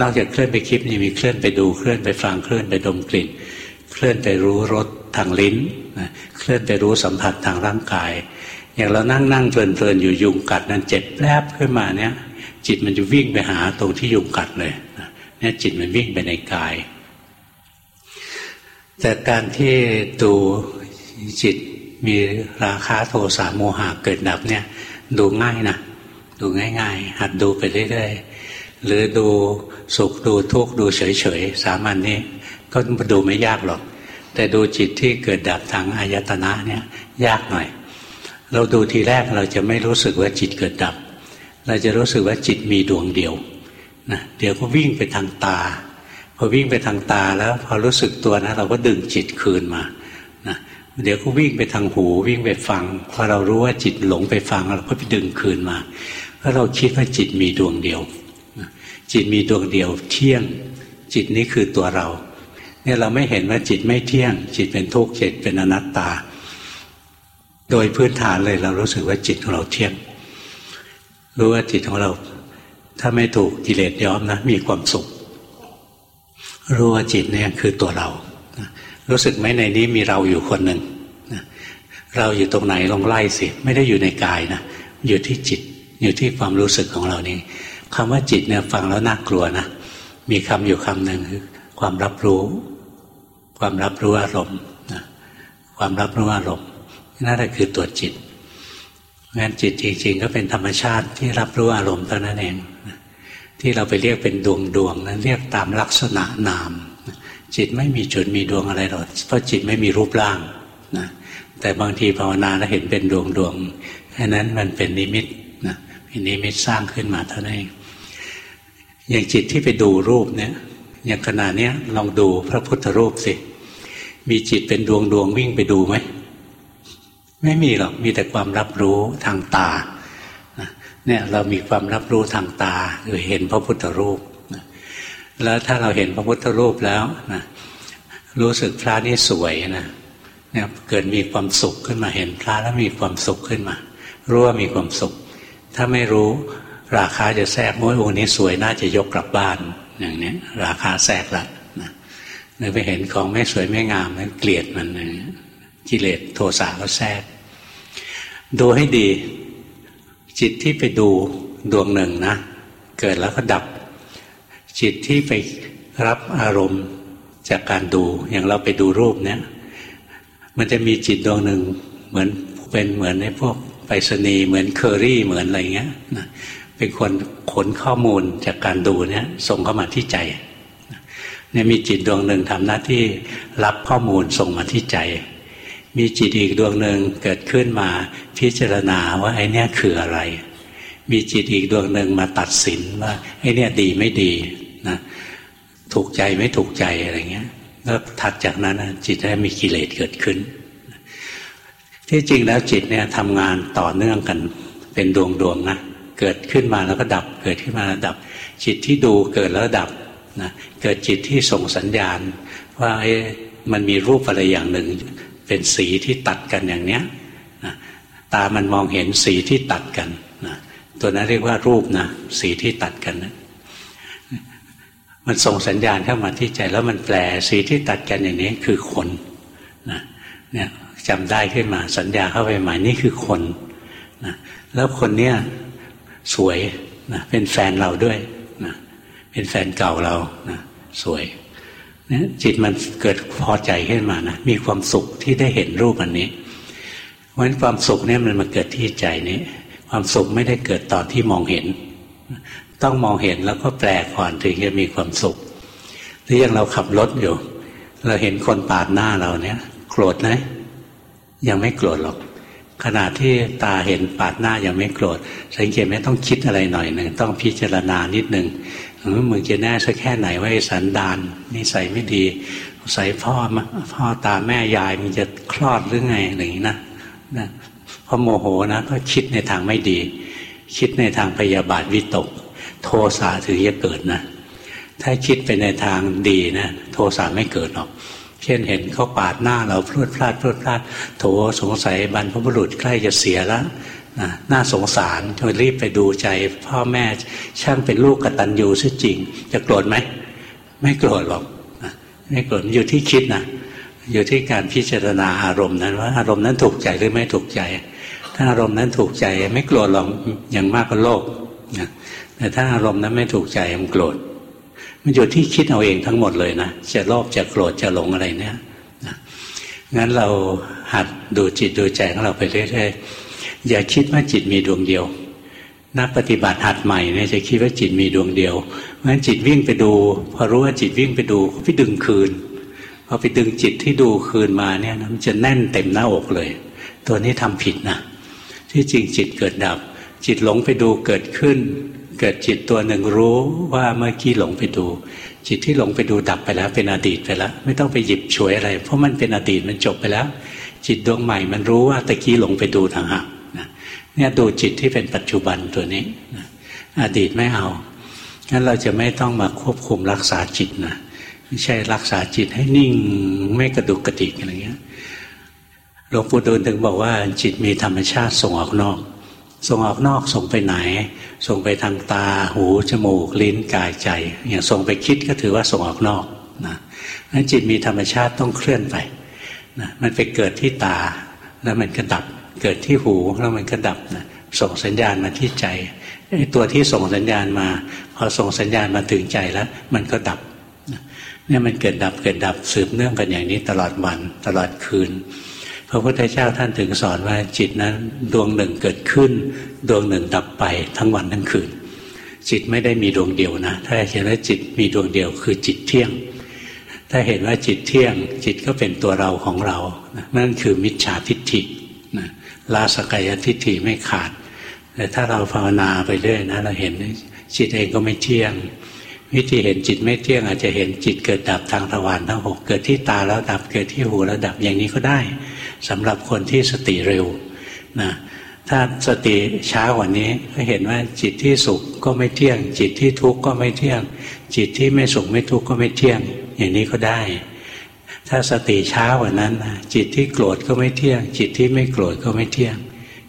นอกจากเคลื่อนไปคิดยังมีเคลื่อนไปดูเคลื่อนไปฟังเคลื่อนไปดมกลิ่น เคลื่อนไปรู้รส ทางลิ้นเคลื่อนไปรู้สัมผัสทางร่างกาย อย่างเรานั่งนั่งเพลินเพลินอยู่ยุงกัดนั้นเจ็บแปบขึ้นมาเนี่ย จิตมันจะวิ่งไปหาตรงที่ยุงกัดเลยเนี่ยจิตมันวิ่งไปในกาย แต่การที่ดูจิตมีราคาโทสะโมหะเกิดดับเนี่ย ดูง่ายนะดูง่าย ๆ หัดดูไปเรื่อยๆหรือดูสุขดูทุกข์ดูเฉยๆสามัญนนี้ ก็ดูไม่ยากหรอก แต่ดูจิตที่เกิดดับทางอายตนะเนี่ยยากหน่อย เราดูทีแรกเราจะไม่รู้สึกว่าจิตเกิดดับ เราจะรู้สึกว่าจิตมีดวงเดียวนะเดี๋ยวก็วิ่งไปทางตา พอวิ่งไปทางตาแล้วพอรู้สึกตัวนะ เราก็ดึงจิตคืนมาเดี๋ยวก็วิ่งไปทางหูวิ่งไปฟังพอเรารู้ว่าจิตหลงไปฟังเราก็ไปดึงคืนมาเพราะเราคิดว่าจิตมีดวงเดียว จิตมีดวงเดียวเที่ยง จิตนี้คือตัวเรา เนี่ยเราไม่เห็นว่าจิตไม่เที่ยง จิตเป็นทุกข์จิตเป็นอนัตตา โดยพื้นฐานเลยเรารู้สึกว่าจิตของเราเที่ยงรู้ว่าจิตของเรา ถ้าไม่ถูกกิเลสย้อมนะมีความสุข รู้ว่าจิตเนี่ยคือตัวเรา รู้สึกไหมในนี้มีเราอยู่คนหนึ่งเราอยู่ตรงไหนลองไล่สิ ไม่ได้อยู่ในกายนะอยู่ที่จิตอยู่ที่ความรู้สึกของเรานี่คำว่าจิตเนี่ยฟังแล้วน่ากลัวนะมีคำอยู่คำหนึ่งคือ ความรับรู้ ความรับรู้อารมณ์ความรับรู้อารมณ์นั่นแหละคือตัวจิตงั้นจิตจริงๆ ก็เป็นธรรมชาติที่รับรู้อารมณ์เท่านั้นเองที่เราไปเรียกเป็นดวงดวงนั้นเรียกตามลักษณะนาม จิตไม่มีจุดมีดวงอะไรหรอกเพราะจิตไม่มีรูปร่างนะแต่บางทีภาวนาแล้วเห็นเป็นดวงดวงแค่นั้นมันเป็นนิมิตนะเป็นนิมิตสร้างขึ้นมาเท่านั้นเองอย่างจิตที่ไปดูรูปเนี่ย อย่างขณะนี้ลองดูพระพุทธรูปสิ มีจิตเป็นดวงดวงวิ่งไปดูไหม ไม่มีหรอก มีแต่ความรับรู้ทางตาเนี่ยเรามีความรับรู้ทางตาคือเห็นพระพุทธรูป แล้วถ้าเราเห็นพระพุทธรูปแล้วนะรู้สึกพระนี่สวยนะเนี่ยเกิดมีความสุขขึ้นมาเห็นพระแล้วมีความสุขขึ้นมา รู้ว่ามีความสุข ถ้าไม่รู้ราคาจะแทรกโอ้ยองค์นี้สวยน่าจะยกกลับบ้าน อย่างนี้ราคาแทรกละนะหรือไปเห็นของไม่สวยไม่งามนั้นเกลียดมันอย่างนี้กิเลสโทสะก็แทรก ดูให้ดี จิตที่ไปดูดวงหนึ่งนะ เกิดแล้วก็ดับ จิตที่ไปรับอารมณ์จากการดูอย่างเราไปดูรูปเนี้ยมันจะมีจิตดวงหนึ่งเหมือนเป็นเหมือนในพวกไปรษณีย์เหมือนเคอรี่เหมือนอะไรเงี้ยนะ เป็นคนขนข้อมูลจากการดูเนี่ยส่งเข้ามาที่ใจเนี่ยมีจิตดวงหนึ่งทำหน้าที่รับข้อมูลส่งมาที่ใจ มีจิตอีกดวงหนึ่งเกิดขึ้นมาพิจารณาว่าไอ้นี่คืออะไร มีจิตอีกดวงหนึ่งมาตัดสินว่าไอ้นี่ดีไม่ดีนะถูกใจไม่ถูกใจอะไรเงี้ยแล้วถัดจากนั้นจิตได้มีกิเลสเกิดขึ้น ที่จริงแล้วจิตเนี่ยทำงานต่อเนื่องกันเป็นดวงดวงนะ เกิดขึ้นมาแล้วก็ดับ เกิดขึ้นมาแล้วดับ จิตที่ดูเกิดแล้วดับนะเกิดจิตที่ส่งสัญญาณ ว่ามันมีรูปอะไรอย่างหนึ่ง เป็นสีที่ตัดกันอย่างเนี้ยนะตามันมองเห็นสีที่ตัดกันนะตัวนั้นเรียกว่ารูปนะสีที่ตัดกันนะมันส่งสัญญาณเข้ามาที่ใจ แล้วมันแปลสีที่ตัดกันอย่างนี้คือคนนะเนี่ยจำได้ขึ้นมาสัญญาเข้าไปหมายนี่คือคนนะแล้วคนเนี้ย สวยนะเป็นแฟนเราด้วยนะเป็นแฟนเก่าเรานะสวยนี่จิตมันเกิดพอใจขึ้นมานะมีความสุขที่ได้เห็นรูปอันนี้เพราะฉะนั้นความสุขเนี่ยมันมาเกิดที่ใจนี้ความสุขไม่ได้เกิดตอนที่มองเห็น ต้องมองเห็นแล้วก็แปลก่อนถึงจะมีความสุขหรือยังเราขับรถอยู่ เราเห็นคนปาดหน้าเราเนี่ย โกรธไหมยังไม่โกรธหรอก ขณะที่ตาเห็นปาดหน้ายังไม่โกรธสังเกตไหมต้องคิดอะไรหน่อยหนึ่งต้องพิจารณานิดหนึ่งมึงจะแน่สักแค่ไหนว่าสันดานนิสัยไม่ดีใส่พ่อพ่อตาแม่ยายมันจะคลอดหรือไงอะไรอย่างนี้นะนะพอโมโหนะก็คิดในทางไม่ดี คิดในทางพยาบาทวิตก โทสะถึงจะเกิดนะ ถ้าคิดไปในทางดีนะโทสะไม่เกิดหรอก เช่นเห็นเขาปาดหน้าเราพลวดพลาดพลวดพลาดโถสงสัยบรรพบุรุษใกล้จะเสียแล้วนะน่าสงสารจะรีบไปดูใจ พ่อแม่ช่างเป็นลูกกตัญญูซะจริง จะโกรธไหม ไม่โกรธหรอกนะไม่โกรธอยู่ที่คิดนะอยู่ที่การพิจารณาอารมณ์นั้นว่าอารมณ์นั้นถูกใจหรือไม่ถูกใจ ถ้าอารมณ์นั้นถูกใจไม่โกรธหรอกอย่างมากก็โลภนะแต่ถ้าอารมณ์นั้นไม่ถูกใจมันโกรธ มันอยู่ที่คิดเอาเองทั้งหมดเลยนะจะโลภจะโกรธจะหลงอะไรเนี่ยนะงั้นเราหัดดูจิตดูใจของเราไปเรื่อยๆอย่าคิดว่าจิตมีดวงเดียว นักปฏิบัติหัดใหม่เนี่ยจะคิดว่าจิตมีดวงเดียวเพราะฉะนั้นจิตวิ่งไปดู พอรู้ว่าจิตวิ่งไปดูก็ไปดึงคืนพอไปดึงจิตที่ดูคืนมาเนี่ยมันจะแน่นเต็มหน้าอกเลย ตัวนี้ทำผิดนะที่จริงจิตเกิดดับ จิตหลงไปดูเกิดขึ้น เกิดจิตตัวหนึ่งรู้ว่าเมื่อกี้หลงไปดู จิตที่หลงไปดูดับไปแล้ว เป็นอดีตไปแล้ว ไม่ต้องไปหยิบฉวยอะไร เพราะมันเป็นอดีตมันจบไปแล้ว จิตดวงใหม่มันรู้ว่าตะกี้หลงไปดูทางหากเนี่ยดูจิตที่เป็นปัจจุบันตัวนี้อดีตไม่เอางั้นเราจะไม่ต้องมาควบคุมรักษาจิตนะไม่ใช่รักษาจิตให้นิ่งไม่กระดุกกระดิกอะไรเงี้ยหลวงปู่ดูลถึงบอกว่าจิตมีธรรมชาติส่งออกนอก ส่งออกนอกส่งไปไหน ส่งไปทางตา หูจมูก ลิ้นกายใจ อย่างส่งไปคิดก็ถือว่าส่งออกนอกนะนั้นจิตมีธรรมชาติต้องเคลื่อนไปนะมันไปเกิดที่ตาแล้วมันก็ดับ เกิดที่หูแล้วมันก็ดับนะส่งสัญญาณมาที่ใจตัวที่ส่งสัญญาณมา พอส่งสัญญาณมาถึงใจแล้ว มันก็ดับเนี่ยมันเกิดดับเกิดดับสืบเนื่องกันอย่างนี้ตลอดวันตลอดคืน พระพุทธเจ้าท่านถึงสอนว่าจิตนั้น ดวงหนึ่งเกิดขึ้น ดวงหนึ่งดับไปทั้งวันทั้งคืน จิตไม่ได้มีดวงเดียวนะ ถ้าเห็นว่าจิตมีดวงเดียวคือจิตเที่ยง ถ้าเห็นว่าจิตเที่ยง จิตก็เป็นตัวเราของเรานั่นคือมิจฉาทิฏฐินะลาสกายทิฏฐิไม่ขาด แต่ถ้าเราภาวนาไปเรื่อยนะเราเห็นจิตเองก็ไม่เที่ยง วิธีเห็นจิตไม่เที่ยง อาจจะเห็นจิตเกิดดับทางทวารทั้งหกเกิดที่ตาแล้วดับเกิดที่หูแล้วดับอย่างนี้ก็ได้ สำหรับคนที่สติเร็วนะถ้าสติช้ากว่านี้ก็เห็นว่าจิตที่สุขก็ไม่เที่ยง จิตที่ทุกข์ก็ไม่เที่ยง จิตที่ไม่สุขไม่ทุกข์ก็ไม่เที่ยง อย่างนี้ก็ได้ ถ้าสติช้ากว่านั้นจิตที่โกรธก็ไม่เที่ยง จิตที่ไม่โกรธก็ไม่เที่ยง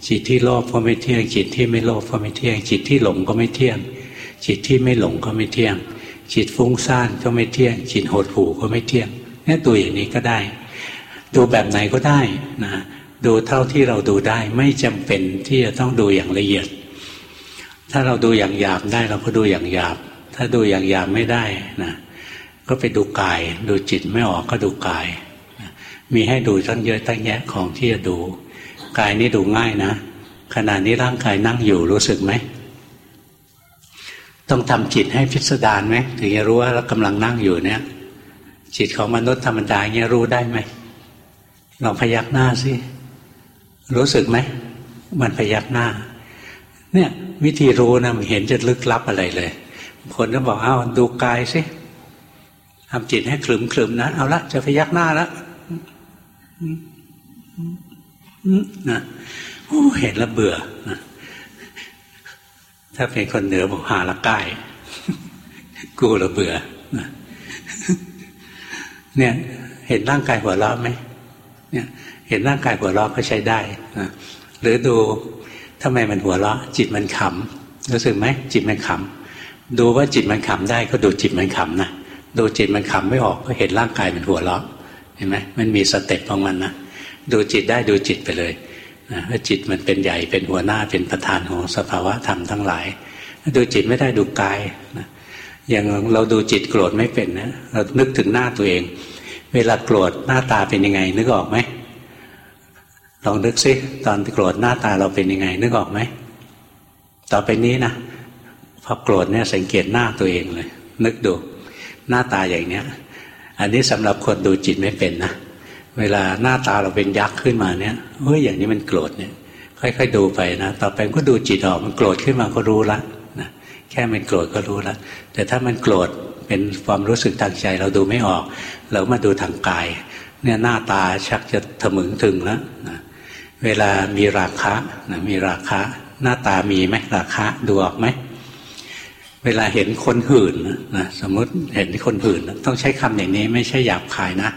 จิตที่โลภก็ไม่เที่ยง จิตที่ไม่โลภก็ไม่เที่ยง จิตที่หลงก็ไม่เที่ยง จิตที่ไม่หลงก็ไม่เที่ยง จิตฟุ้งซ่านก็ไม่เที่ยง จิตหดหู่ก็ไม่เที่ยงนี่ดูอย่างนี้ก็ได้ ดูแบบไหนก็ได้นะดูเท่าที่เราดูได้ไม่จำเป็นที่จะต้องดูอย่างละเอียด ถ้าเราดูอย่างหยาบได้เราก็ดูอย่างหยาบ ถ้าดูอย่างหยาบไม่ได้นะก็ไปดูกาย ดูจิตไม่ออกก็ดูกาย มีให้ดูตั้งเยอะตั้งแยะของที่จะดู กายนี่ดูง่ายนะขณะนี้ร่างกายนั่งอยู่รู้สึกไหมต้องทำจิตให้พิสดารไหมถึงจะรู้ว่าเรากำลังนั่งอยู่เนี่ย จิตของมนุษย์ธรรมดาเนี่ยรู้ได้ไหม ลองพยักหน้าสิรู้สึกไหมมันพยักหน้า เนี่ย วิธีรู้นะมันเห็นจะลึกลับอะไรเลย คนก็บอกเอาดูกายสิทำจิตให้คลึมคลึมนะเอาละจะพยักหน้าล้วนะเห็นแล้วเบื่อนะถ้าเป็นคนเหนือบอกหาละใกล้กูละเบื่อนะเนี่ย เห็นร่างกายหัวเราะไหม เนี่ยเห็นร่างกายหัวเราะก็ใช้ได้นะหรือดูทำไมมันหัวเราะ จิตมันขำรู้สึกไหมจิตมันขำดูว่าจิตมันขำได้ก็ดูจิตมันขำนะดูจิตมันขำไม่ออกก็เห็นร่างกายมันหัวเราะเห็นไหมมันมี step ของมันนะดูจิตได้ดูจิตไปเลยนะว่าจิตมันเป็นใหญ่เป็นหัวหน้าเป็นประธานของสภาวะธรรมทั้งหลาย ดูจิตไม่ได้ดูกายนะอย่างเราดูจิตโกรธไม่เป็นนะเรานึกถึงหน้าตัวเอง เวลาโกรธหน้าตาเป็นยังไง นึกออกไหมลองนึกซิตอนโกรธหน้าตาเราเป็นยังไง นึกออกไหมต่อไปนี้นะพอโกรธเนี่ยสังเกตหน้าตัวเองเลย นึกดู หน้าตาอย่างเนี้ย อันนี้สำหรับคนดูจิตไม่เป็นนะเวลาหน้าตาเราเป็นยักษ์ขึ้นมาเนี่ยเฮ้ยอย่างนี้มันโกรธเนี่ย ค่อย ๆ ดูไปนะต่อไปก็ดูจิตออกมันโกรธขึ้นมาก็รู้ละนะแค่มันโกรธก็รู้ละแต่ถ้ามันโกรธ เป็นความรู้สึกทางใจเราดูไม่ออก เรามาดูทางกาย เนี่ยหน้าตาชักจะถมึงถึงแล้วนะเวลามีราคะนะมีราคะ หน้าตามีไหมราคะดูออกไหมเวลาเห็นคนหื่นนะสมมติเห็นคนหื่น ต้องใช้คำอย่างนี้ไม่ใช่หยาบคายนะ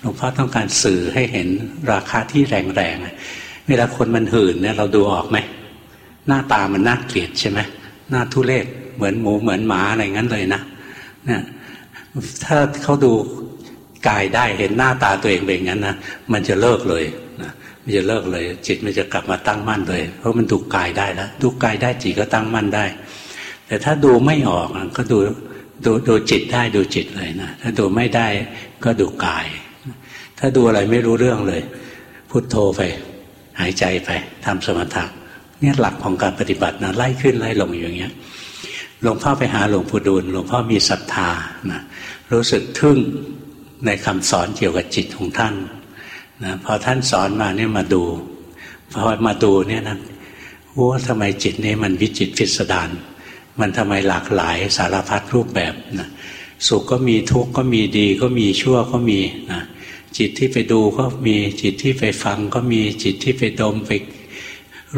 หลวงพ่อต้องการสื่อให้เห็นราคาที่แรงๆเวลาคนมันหื่นเนี่ยเราดูออกไหมหน้าตามันน่าเกลียดใช่ไหมหน้าทุเรศเหมือนหมูเหมือนหมาอะไรงั้นเลยนะ นี่ยถ้าเขาดูกายได้เห็นหน้าตาตัวเองเป็นอย่างนั้นนะมันจะเลิกเลยนะมันจะเลิกเลย จิตมันจะกลับมาตั้งมั่นเลย เพราะมันดูกายได้แล้วดูกายได้จิตก็ตั้งมั่นได้ แต่ถ้าดูไม่ออกก็ดูดูดูจิตได้ดูจิตเลยนะถ้าดูไม่ได้ก็ดูกาย ถ้าดูอะไรไม่รู้เรื่องเลย พุโทโธไป หายใจไปทำสมถะเนี่ยหลักของการปฏิบัตินะไล่ขึ้นไล่ลงอย่างเงี้ย หลวงพ่อไปหาหลวงปู่ดูลหลวงพ่อมีศรัทธานะรู้สึกทึ่งในคำสอนเกี่ยวกับจิตของท่านนะพอท่านสอนมาเนี่ยมาดูพอมาดูเนี่ยนะว่าทำไมจิตนี้มันวิจิตพิสดารมันทำไมหลากหลายสารพัดรูปแบบนะสุขก็มีทุกข์ก็มีดีก็มีชั่วก็มีนะจิตที่ไปดูก็มีจิตที่ไปฟังก็มีจิตที่ไปดมไป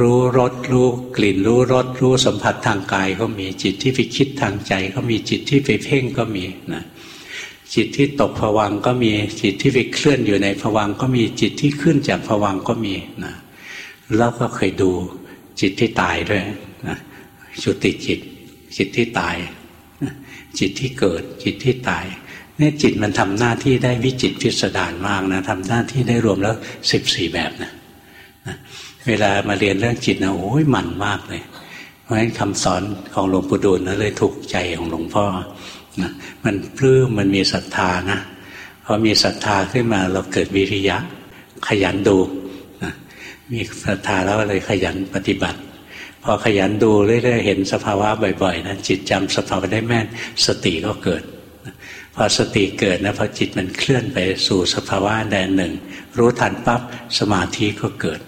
รู้รสรู้กลิ่น รู้รสรู้สัมผัสทางกายก็มีจิตที่ไปคิดทางใจ ก็มีจิตที่ไปเพ่งก็มีนะจิตที่ตกผวังก็มีจิตที่ไปเคลื่อนอยู่ในผวังก็มีจิตที่ขึ้นจากผวังก็มีนะแล้วก็เคยดูจิตที่ตายด้วยนะจุติจิต จิตที่ตาย จิตที่เกิด จิตที่ตายเนี่ยจิตมันทำหน้าที่ได้วิจิตพิสดารมากนะทำหน้าที่ได้รวมแล้วสิบสี่แบบนะนะ เวลามาเรียนเรื่องจิตนะโอ้ยมันมากเลย เพราะฉะนั้นคำสอนของหลวงปู่ดูลนะเลยถูกใจของหลวงพ่อนะมันปลื้มมันมีศรัทธานะพอมีศรัทธาขึ้นมาเราเกิดวิริยะ ขยันดูนะมีศรัทธาแล้วเลยขยันปฏิบัติ พอขยันดูเรื่อยๆเห็นสภาวะบ่อยๆนะจิตจำสภาวะได้แม่นสติก็เกิดพอสติเกิดนะพอจิตมันเคลื่อนไปสู่สภาวะแดนหนึ่ง รู้ทันปั๊บสมาธิก็เกิด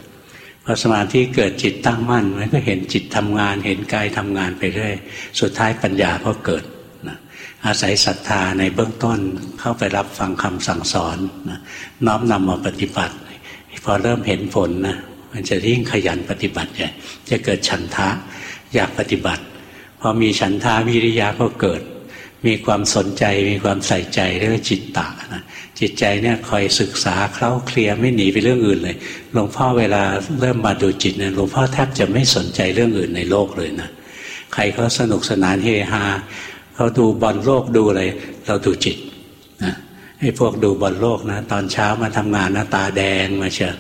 พอสมาธิเกิดจิตตั้งมั่นมันก็เห็นจิตทำงาน เห็นกายทำงานไปเรื่อยสุดท้ายปัญญาก็เกิดนะอาศัยศรัทธาในเบื้องต้นเข้าไปรับฟังคำสั่งสอนนะน้อมนำมาปฏิบัติ พอเริ่มเห็นผลนะมันจะยิ่งขยันปฏิบัติใหญ่จะเกิดฉันทะอยากปฏิบัติพอมีฉันทาวิริยะก็เกิด มีความสนใจมีความใส่ใจเรียกว่าจิตตะนะจิตใจเนี่ยคอยศึกษาเคล้าเคลียไม่หนีไปเรื่องอื่นเลยหลวงพ่อเวลาเริ่มมาดูจิตเนี่ยหลวงพ่อแทบจะไม่สนใจเรื่องอื่นในโลกเลยนะใครเขาสนุกสนานเฮฮาเขาดูบอลโลกดูอะไรเราดูจิตนะไอ้พวกดูบอลโลกนะ ตอนเช้ามาทำงานหน้าตาแดงมาเชีย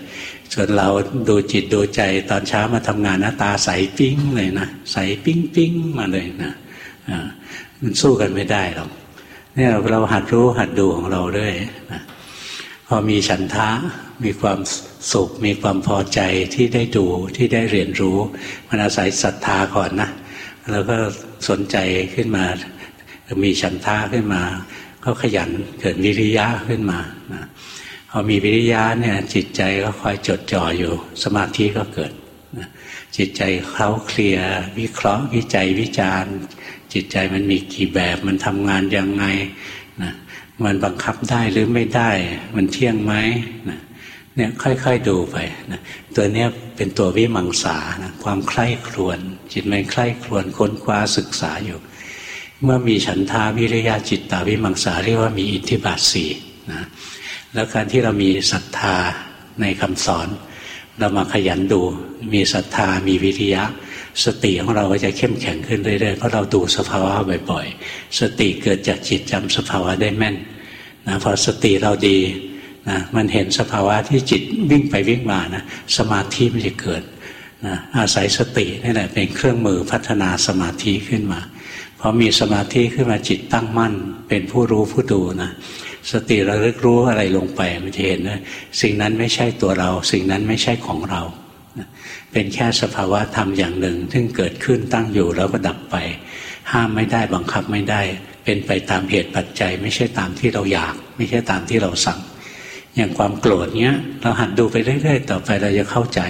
ส่วนเราดูจิตดูใจ ตอนเช้ามาทำงานหน้าตาใสปิ้งเลยนะใสปิ้งปิ้งมาเลยนะ มันสู้กันไม่ได้หรอกเนี่ยเราหัดรู้หัดดูของเราด้วยนะพอมีฉันทะมีความสุข มีความพอใจที่ได้ดูที่ได้เรียนรู้มันอาศัยศรัทธาก่อนนะแล้วก็สนใจขึ้นมา มีฉันทะขึ้นมา ก็ขยันเกิดวิริยะขึ้นมานะพอมีวิริยะเนี่ยจิตใจก็คอยจดจ่ออยู่ สมาธิก็เกิดนะจิตใจเคล้าเคลียวิเคราะห์วิจัยวิจารณ์ จิตใจมันมีกี่แบบมันทำงานยังไงนะมันบังคับได้หรือไม่ได้ มันเที่ยงไหมนะเนี่ยค่อยๆดูไปนะตัวเนี้ยเป็นตัววิมังสานะความใคร่ครวญจิตมันใคร่ครวญค้นคว้าศึกษาอยู่ เมื่อมีฉันทาวิริยะจิตตาวิมังสาเรียกว่ามีอิทธิบาทสี่นะแล้วการที่เรามีศรัทธาในคำสอน เรามาขยันดู มีศรัทธามีวิริยะ สติของเราก็จะเข้มแข็งขึ้นเรื่อยๆเพราะเราดูสภาวะบ่อยๆ สติเกิดจากจิตจำสภาวะได้แม่นนะพอสติเราดีนะมันเห็นสภาวะที่จิตวิ่งไปวิ่งมานะสมาธิมันจะเกิดนะอาศัยสตินี่แหละเป็นเครื่องมือพัฒนาสมาธิขึ้นมาพอมีสมาธิขึ้นมาจิตตั้งมั่น เป็นผู้รู้ผู้ดูนะสติระลึกรู้อะไรลงไปมันจะเห็นว่าสิ่งนั้นไม่ใช่ตัวเรา สิ่งนั้นไม่ใช่ของเรา เป็นแค่สภาวะธรรมอย่างหนึ่ง ซึ่งเกิดขึ้นตั้งอยู่แล้วก็ดับไป ห้ามไม่ได้บังคับไม่ได้ เป็นไปตามเหตุปัจจัย ไม่ใช่ตามที่เราอยาก ไม่ใช่ตามที่เราสั่ง อย่างความโกรธเนี้ย เราหัดดูไปเรื่อยๆ ต่อไปเราจะเข้าใจ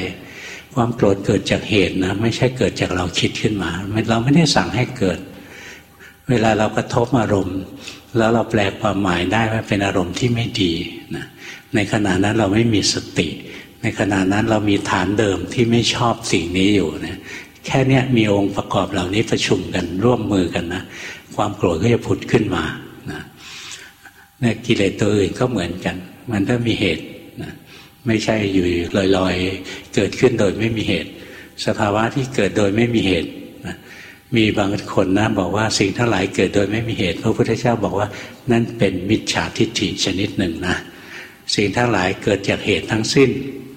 ความโกรธเกิดจากเหตุนะ ไม่ใช่เกิดจากเราคิดขึ้นมา เราไม่ได้สั่งให้เกิด เวลาเรากระทบอารมณ์ แล้วเราแปลความหมายได้ว่าเป็นอารมณ์ที่ไม่ดีนะในขณะนั้นเราไม่มีสติ ในขณะนั้นเรามีฐานเดิมที่ไม่ชอบสิ่งนี้อยู่นะแค่นี้มีองค์ประกอบเหล่านี้ประชุมกันร่วมมือกันนะความโกรธก็จะผุดขึ้นมานะเนี่ยกิเลสตัวอื่นก็เหมือนกัน มันต้องมีเหตุนะไม่ใช่อยู่ลอยๆ เกิดขึ้นโดยไม่มีเหตุ สภาวะที่เกิดโดยไม่มีเหตุนะมีบางคนนะบอกว่าสิ่งทั้งหลายเกิดโดยไม่มีเหตุ พระพุทธเจ้าบอกว่านั่นเป็นมิจฉาทิฏฐิชนิดหนึ่งนะ สิ่งทั้งหลายเกิดจากเหตุทั้งสิ้น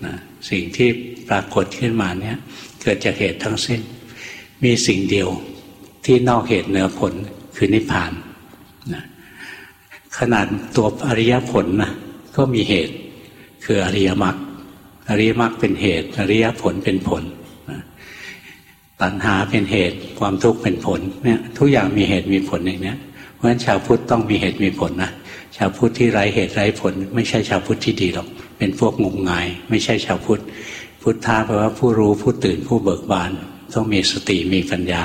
นะสิ่งที่ปรากฏขึ้นมาเนี่ยเกิดจากเหตุทั้งสิ้น มีสิ่งเดียวที่นอกเหตุเหนือผลคือนิพพานนะขนาดตัวอริยผลนะก็มีเหตุคืออริยมรรคอริยมรรคเป็นเหตุ อริยผลเป็นผลนะตัณหาเป็นเหตุความทุกข์เป็นผลเนี่ยทุกอย่างมีเหตุมีผลอย่างนี้เพราะฉะนั้นชาวพุทธต้องมีเหตุมีผลนะ ชาวพุทธที่ไร้เหตุไร้ผล ไม่ใช่ชาวพุทธที่ดีหรอก เป็นพวกงมงาย ไม่ใช่ชาวพุทธ พุทธะแปลว่าผู้รู้ผู้ตื่นผู้เบิกบาน ต้องมีสติมีปัญญา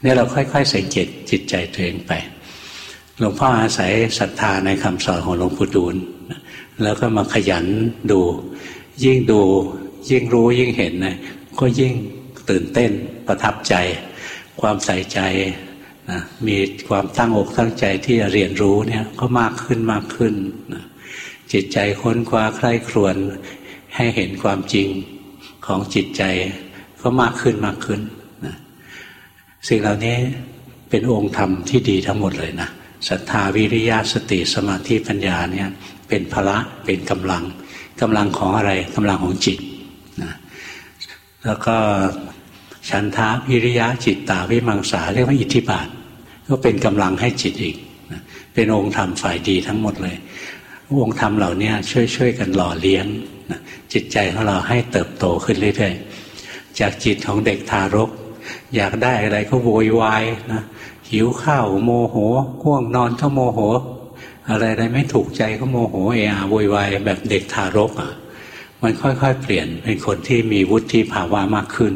เนี่ยเราค่อยๆสังเกตจิตใจตัวเองไปหลวงพ่ออาศัยศรัทธาในคำสอนของหลวงปู่ดูลแล้วก็มาขยันดู ยิ่งดู ยิ่งรู้ยิ่งเห็นนะก็ยิ่งตื่นเต้นประทับใจ ความใส่ใจ นะมีความตั้งอกตั้งใจที่จะเรียนรู้เนี่ยก็มากขึ้นมากขึ้นนะจิตใจค้นคว้าใคร่ครวญให้เห็นความจริงของจิตใจก็มากขึ้นมากขึ้นนะสิ่งเหล่านี้เป็นองค์ธรรมที่ดีทั้งหมดเลยนะศรัทธาวิริยะสติสมาธิปัญญาเนี่ยเป็นพละเป็นกำลังกำลังของอะไรกำลังของจิตนะแล้วก็ ฉันทะวิริยะจิตตาวิมังสาเรียกว่าอิทธิบาท ก็เป็นกำลังให้จิตอีกเป็นองค์ธรรมฝ่ายดีทั้งหมดเลยวงค์ธรรมเหล่านี้ช่วยช่วยกันหล่อเลี้ยงจิตใจของเราให้เติบโตขึ้นเรื่อยๆจากจิตของเด็กทารก อยากได้อะไรก็โวยวายนะหิวข้าวโมโหง่วงนอนก็โมโห อะไรอะไรไม่ถูกใจก็โมโหเออโวยวายแบบเด็กทารกอะมันค่อยๆ เปลี่ยนเป็นคนที่มีวุฒิภาวะมากขึ้น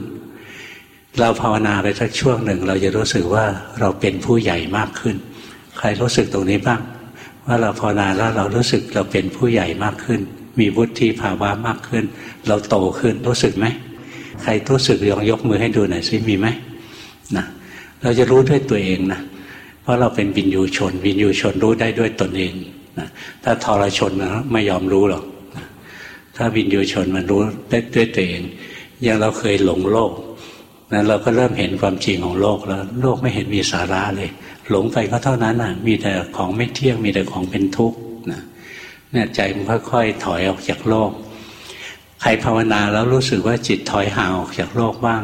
เราภาวนาไปสักช่วงหนึ่ง เราจะรู้สึกว่าเราเป็นผู้ใหญ่มากขึ้น ใครรู้สึกตรงนี้บ้าง ว่าเราภาวนาแล้วเรารู้สึกเราเป็นผู้ใหญ่มากขึ้น มีวุฒิภาวะมากขึ้น เราโตขึ้นรู้สึกไหมใครรู้สึกลองยกมือให้ดูหน่อยสิมีไหมนะเราจะรู้ด้วยตัวเองนะเพราะเราเป็นวินยูชน วินยูชนรู้ได้ด้วยตนเองนะถ้าทรชนนะไม่ยอมรู้หรอกนะถ้าวินยูชนมันรู้ได้ด้วยตัวเองอย่างเราเคยหลงโลก นั้นเราก็เริ่มเห็นความจริงของโลกแล้ว โลกไม่เห็นมีสาระเลย หลงไปก็เท่านั้นอะ มีแต่ของไม่เที่ยงมีแต่ของเป็นทุกข์นะเนี่ยใจมันค่อยๆถอยออกจากโลก ใครภาวนาแล้วรู้สึกว่าจิตถอยห่างออกจากโลกบ้าง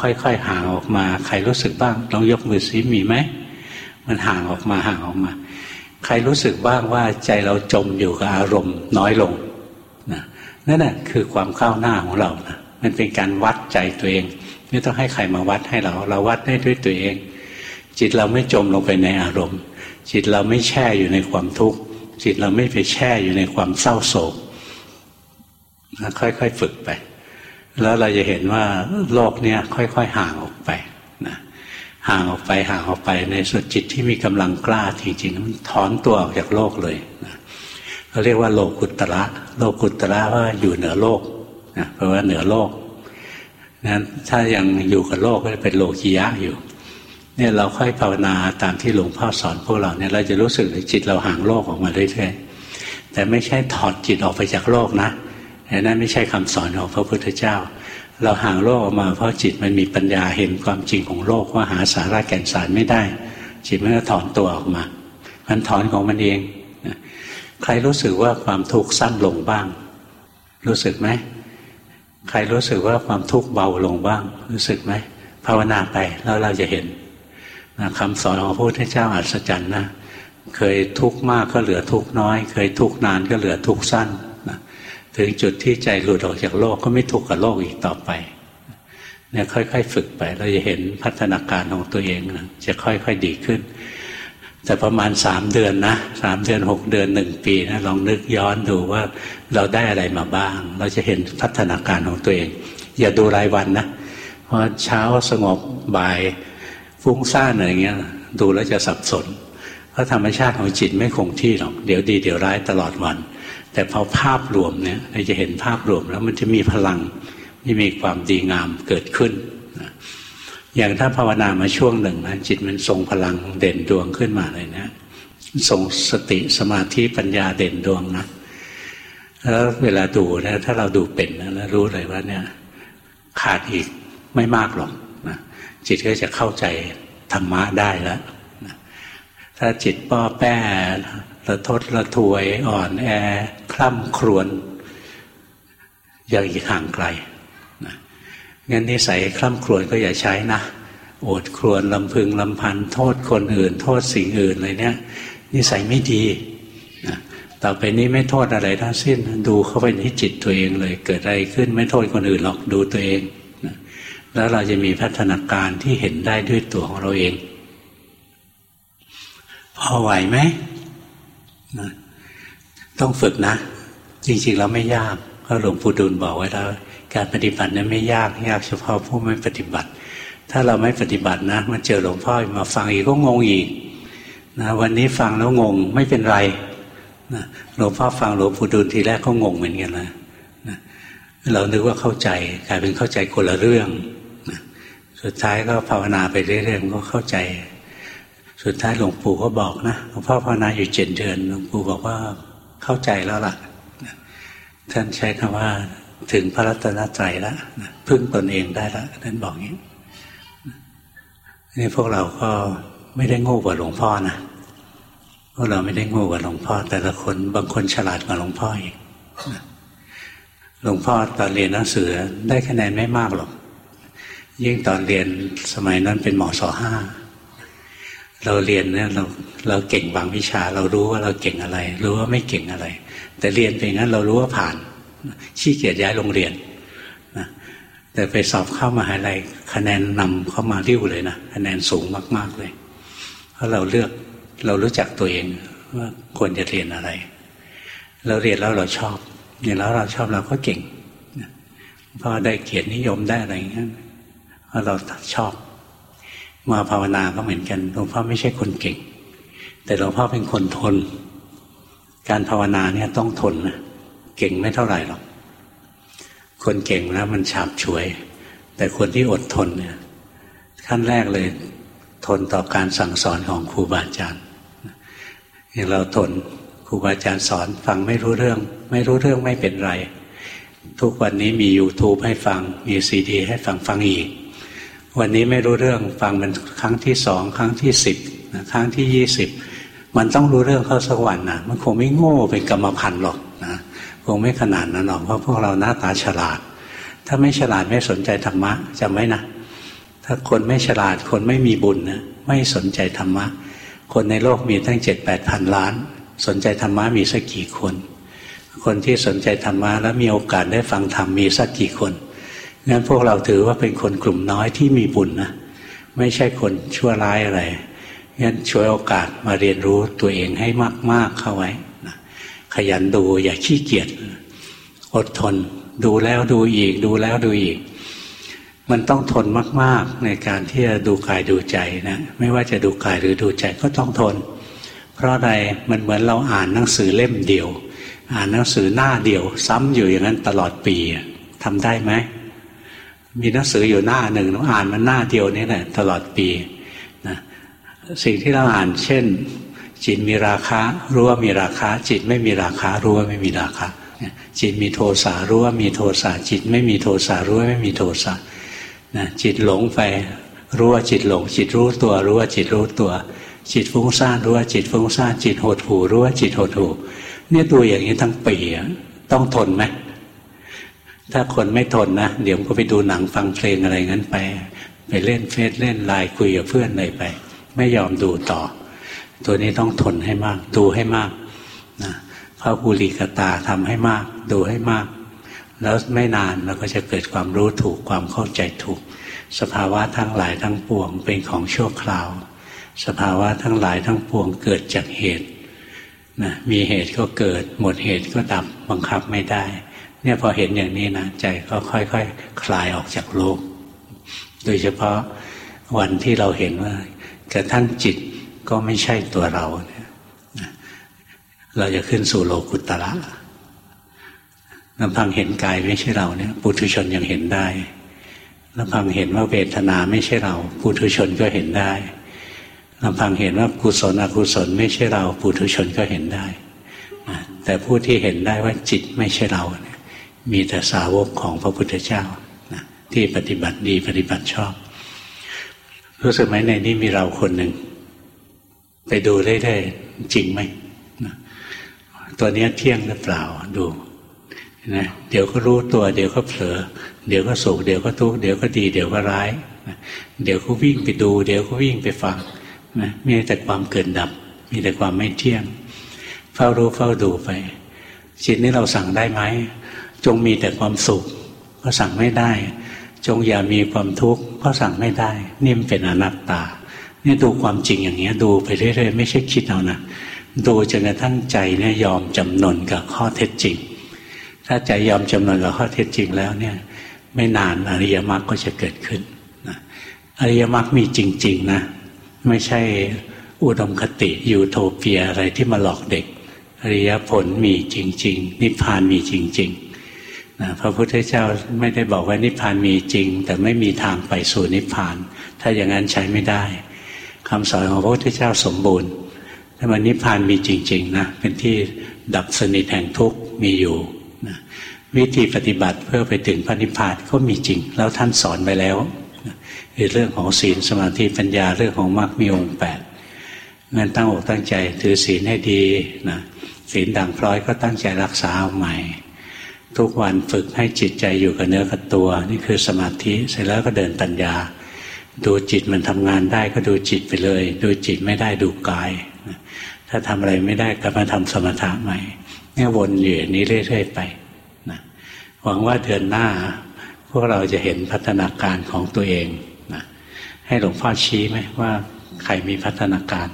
ค่อยๆห่างออกมา ใครรู้สึกบ้างลองยกมือซิมีไหมมันห่างออกมาห่างออกมา ใครรู้สึกบ้างว่าใจเราจมอยู่กับอารมณ์น้อยลงนะนั่นแหะคือความก้าวหน้าของเรานะมันเป็นการวัดใจตัวเอง ไม่ต้องให้ใครมาวัดให้เรา เราวัดได้ด้วยตัวเอง จิตเราไม่จมลงไปในอารมณ์ จิตเราไม่แช่อยู่ในความทุกข์ จิตเราไม่ไปแช่อยู่ในความเศร้าโศกค่อยๆฝึกไป แล้วเราจะเห็นว่าโลกเนี้ยค่อย ๆ ห่างออกไปนะห่างออกไปห่างออกไปในส่วนจิตที่มีกำลังกล้าจริงๆมันถอนตัวออกจากโลกเลยนะเขาเรียกว่าโลกุตระโลกุตระว่าอยู่เหนือโลกนะแปลว่าเหนือโลก นั้นถ้ายังอยู่กับโลกก็จะเป็นโลกียะอยู่ เนี่ยเราค่อยภาวนาตามที่หลวงพ่อสอนพวกเราเนี่ยเราจะรู้สึกเลยจิตเราห่างโลกออกมาเรื่อยๆแต่ไม่ใช่ถอดจิตออกไปจากโลกนะนั่นไม่ใช่คำสอนของพระพุทธเจ้า เราห่างโลกออกมาเพราะจิตมันมีปัญญาเห็นความจริงของโลกว่าหาสาระแก่นสารไม่ได้ จิตมันก็ถอนตัวออกมา มันถอนของมันเองใครรู้สึกว่าความทุกข์สั้นลงบ้าง รู้สึกไหม ใครรู้สึกว่าความทุกข์เบาลงบ้าง รู้สึกไหมภาวนาไปแล้วเราจะเห็นคำสอนของพระพุทธเจ้าอัศจรรย์นะเคยทุกข์มากก็เหลือทุกข์น้อย เคยทุกข์นานก็เหลือทุกข์สั้นถึงจุดที่ใจหลุดออกจากโลกก็ไม่ทุกข์กับโลกอีกต่อไปเนี่ยค่อย ๆ ฝึกไป เราจะเห็นพัฒนาการของตัวเองนะจะค่อย ๆ ดีขึ้น แต่ประมาณสามเดือนนะสามเดือนหกเดือนหนึ่งปีนะลองนึกย้อนดูว่าเราได้อะไรมาบ้าง เราจะเห็นพัฒนาการของตัวเอง อย่าดูรายวันนะเพราะเช้าสงบบ่ายฟุ้งซ่านอะไรเงี้ย ดูแล้วจะสับสนเพราะธรรมชาติของจิตไม่คงที่หรอกเดี๋ยวดีเดี๋ยวร้ายตลอดวัน แต่พอภาพรวมเนี่ยเราจะเห็นภาพรวมแล้วมันจะมีพลังที่มีความดีงามเกิดขึ้น อย่างถ้าภาวนามาช่วงหนึ่งนะจิตมันทรงพลังเด่นดวงขึ้นมาเลยนะทรงสติสมาธิปัญญาเด่นดวงนะแล้วเวลาดูนะถ้าเราดูเป็นนะแล้วรู้เลยว่าเนี่ยขาดอีกไม่มากหรอกนะจิตก็จะเข้าใจธรรมะได้แล้วนะถ้าจิตป้อแป้ระทดระทวยอ่อนแอคล่ำครวนยังอีกห่างไกล งั้นนิสัยคล่ำครวนก็อย่าใช้นะโอดครวนลำพึงลำพันโทษคนอื่น โทษสิ่งอื่นอะไรเนี้ยนิสัยไม่ดีนะต่อไปนี้ไม่โทษอะไรทั้งสิ้น ดูเข้าไปที่จิตตัวเองเลย เกิดอะไรขึ้นไม่โทษคนอื่นหรอกดูตัวเองนะแล้วเราจะมีพัฒนาการที่เห็นได้ด้วยตัวของเราเองพอไหวไหมนะต้องฝึกนะ จริงๆเราไม่ยากก็หลวงปู่ดูลบอกไว้แล้ว การปฏิบัตินั้นไม่ยากยากเฉพาะผู้ไม่ปฏิบัติ ถ้าเราไม่ปฏิบัตินะ มันเจอหลวงพ่อมาฟังอีกก็งงอีกนะวันนี้ฟังแล้วงงไม่เป็นไรนะหลวงพ่อฟังหลวงปู่ดูลทีแรกก็งงเหมือนกันนะนะเรานึกว่าเข้าใจกลายเป็นเข้าใจคนละเรื่องนะสุดท้ายก็ภาวนาไปเรื่อยๆก็เข้าใจ สุดท้ายหลวงปู่ก็บอกนะหลวงพ่อภาวนาอยู่เจ็ดเดือนหลวงปู่บอกว่าเข้าใจแล้วล่ะท่านใช้คำว่า ถึงพระรัตนตรัยแล้วพึ่งตนเองได้แล้วท่นบอกอย่างนี้นี่พวกเราก็ไม่ได้โง่กว่าหลวงพ่อนะพวกเราไม่ได้โง่กว่าหลวงพ่อ แต่ละคนบางคนฉลาดกว่าหลวงพ่ออีกหลวงพ่อตอนเรียนหนังสือได้คะแนนไม่มากหรอกยิ่งตอนเรียนสมัยนั้นเป็นหมอสอห้าเราเรียนเนี่ยเราเราเก่งบางวิชา เรารู้ว่าเราเก่งอะไร รู้ว่าไม่เก่งอะไร แต่เรียนไปงั้นเรารู้ว่าผ่าน ขี้เกียจย้ายโรงเรียนนะแต่ไปสอบเข้ามาหาลัยคะแนนนำเข้ามาริ้วเลยนะคะแนนสูงมาก ๆเลย เพราะเราเลือกเรารู้จักตัวเองว่าควรจะเรียนอะไร เราเรียนแล้วเราชอบเรียนแล้วเราชอบเราก็เก่งพอได้เกียรตินิยมได้อะไรอย่างเงี้ยเพราะเราชอบ มาภาวนาก็เหมือนกันหลวงพ่อไม่ใช่คนเก่ง แต่หลวงพ่อเป็นคนทน การภาวนาเนี่ยต้องทนนะ เก่งไม่เท่าไหร่หรอก คนเก่งนะมันฉาบฉวย แต่คนที่อดทนเนี่ยขั้นแรกเลย ทนต่อการสั่งสอนของครูบาอาจารย์อย่างเราทนครูบาอาจารย์สอนฟังไม่รู้เรื่อง ไม่รู้เรื่องไม่เป็นไร ทุกวันนี้มี YouTube ให้ฟังมีซีดี ให้ฟังฟังอีก วันนี้ไม่รู้เรื่องฟังมันครั้งที่สองครั้งที่สิบครั้งที่ยี่สิบมันต้องรู้เรื่องเข้าสักวันนะมันคงไม่โง่เป็นกรรมพันธ์หรอก คงไม่ขนาดนั้นหรอกเพราะพวกเราหน้าตาฉลาด ถ้าไม่ฉลาดไม่สนใจธรรมะจำไว้นะ ถ้าคนไม่ฉลาดคนไม่มีบุญนะไม่สนใจธรรมะ คนในโลกมีตั้งเจ็ดแปดพันล้าน สนใจธรรมะมีสักกี่คน คนที่สนใจธรรมะแล้วมีโอกาสได้ฟังธรรมมีสักกี่คนงั้นพวกเราถือว่าเป็นคนกลุ่มน้อยที่มีบุญนะไม่ใช่คนชั่วร้ายอะไรงั้นช่วยโอกาสมาเรียนรู้ตัวเองให้มาก ๆเข้าไว้ ขยันดูอย่าขี้เกียจอดทน ดูแล้วดูอีก ดูแล้วดูอีก มันต้องทนมาก ๆ ในการที่จะดูกายดูใจนะไม่ว่าจะดูกายหรือดูใจก็ต้องทน เพราะอะไรมันเหมือนเราอ่านหนังสือเล่มเดียว อ่านหนังสือหน้าเดียว ซ้ำอยู่อย่างนั้นตลอดปีทำได้ไหมมีหนังสืออยู่หน้าหนึ่งเราอ่านมันหน้าเดียวนี่แหละตลอดปีนะสิ่งที่เราอ่านเช่น จิตมีราคะรู้ว่ามีราคะ จิตไม่มีราคะรู้ว่าไม่มีราคะจิตมีโทสะรู้ว่ามีโทสะจิตไม่มีโทสะรู้ว่าไม่มีโทสะนะจิตหลงไปรู้ว่าจิตหลง จิตรู้ตัวรู้ว่าจิตรู้ตัว จิตฟุ้งซ่านรู้ว่าจิตฟุ้งซ่านจิตหดหูรู้ว่าจิตหดหูเนี่ยตัวอย่างนี้ทั้งปีต้องทนไหมถ้าคนไม่ทนนะ เดี๋ยวก็ไปดูหนังฟังเพลงอะไรงั้นไป ไปเล่นเฟซเล่นไลน์คุยกับเพื่อนอะไรไป ไม่ยอมดูต่อ ตัวนี้ต้องทนให้มาก ดูให้มากนะพระภูริกตาทำให้มาก ดูให้มาก แล้วไม่นานเราก็จะเกิดความรู้ถูกความเข้าใจถูก สภาวะทั้งหลายทั้งปวงเป็นของชั่วคราว สภาวะทั้งหลายทั้งปวงเกิดจากเหตุนะมีเหตุก็เกิด หมดเหตุก็ดับบังคับไม่ได้ เนี่ยพอเห็นอย่างนี้นะใจก็ค่อยๆคคลายออกจากโลก โดยเฉพาะวันที่เราเห็นว่ากระทั่งจิต ก็ไม่ใช่ตัวเราเนี่ยเราจะขึ้นสู่โลกุตระลำพังเห็นกายไม่ใช่เราเนี่ย ปุถุชนยังเห็นได้ลำพังเห็นว่าเวทนาไม่ใช่เรา ปุถุชนก็เห็นได้ลำพังเห็นว่ากุศลอกุศลไม่ใช่เรา ปุถุชนก็เห็นได้ แต่ผู้ที่เห็นได้ว่าจิตไม่ใช่เราเนี่ยมีแต่สาวกของพระพุทธเจ้าที่ปฏิบัติดีปฏิบัติชอบ รู้สึกไหมในนี้มีเราคนหนึ่ง ไปดูได้ได้จริงไหมตัวนี้เที่ยงหรือเปล่าดูนะเดี๋ยวก็รู้ตัวเดี๋ยวก็เผลอ เดี๋ยวก็สุขเดี๋ยวก็ทุกข์เดี๋ยวก็ดี เดี๋ยวก็ร้ายเดี๋ยวก็วิ่งไปดู เดี๋ยวก็วิ่งไปฟังนะมีแต่ความเกิดดับ มีแต่ความไม่เที่ยง เฝ้ารู้เฝ้าดูไปจิตนี้เราสั่งได้ไหมจงมีแต่ความสุข ก็สั่งไม่ได้ จงอย่ามีความทุกข์ก็สั่งไม่ได้ นี่มันเป็นอนัตตา นี่ยดูความจริงอย่างเงี้ย ดูไปเรื่อยๆไม่ใช่คิดเอานะดูจนกระทั่งใจเนี่ยยอมจำนนกับข้อเท็จจริง ถ้าใจยอมจำนนกับข้อเท็จจริงแล้วเนี่ย ไม่นานอริยมรรคก็จะเกิดขึ้นนะอริยมรรคมีจริง ๆนะ ไม่ใช่อุดมคติยูโทเปียอะไรที่มาหลอกเด็ก อริยผลมีจริง ๆ นิพพานมีจริงๆพระพุทธเจ้าไม่ได้บอกว่านิพพานมีจริง แต่ไม่มีทางไปสู่นิพพาน ถ้าอย่างนั้นใช้ไม่ได้ คำสอนของพระพุทธเจ้าสมบูรณ์ถ้ามันนิพพานมีจริง ๆ นะ เป็นที่ดับสนิทแห่งทุกข์มีอยู่นะวิธีปฏิบัติเพื่อไปถึงพระนิพพานก็มีจริง แล้วท่านสอนไปแล้วคือเรื่องของศีลสมาธิปัญญาเรื่องของมรรคมีองค์แปดงั้นตั้งอกตั้งใจถือศีลให้ดีนะศีลด่างพร้อยก็ตั้งใจรักษาเอาใหม่ ทุกวันฝึกให้จิตใจอยู่กับเนื้อกับตัว นี่คือสมาธิเสร็จแล้วก็เดินปัญญา ดูจิตมันทำงานได้ก็ดูจิตไปเลย ดูจิตไม่ได้ดูกาย ถ้าทำอะไรไม่ได้ก็มาทำสมถะใหม่เนี่ยวนอยู่นี้เรื่อยๆไปนะหวังว่าเดือนหน้า พวกเราจะเห็นพัฒนาการของตัวเองนะให้หลวงพ่อชี้ไหมว่าใครมีพัฒนาการ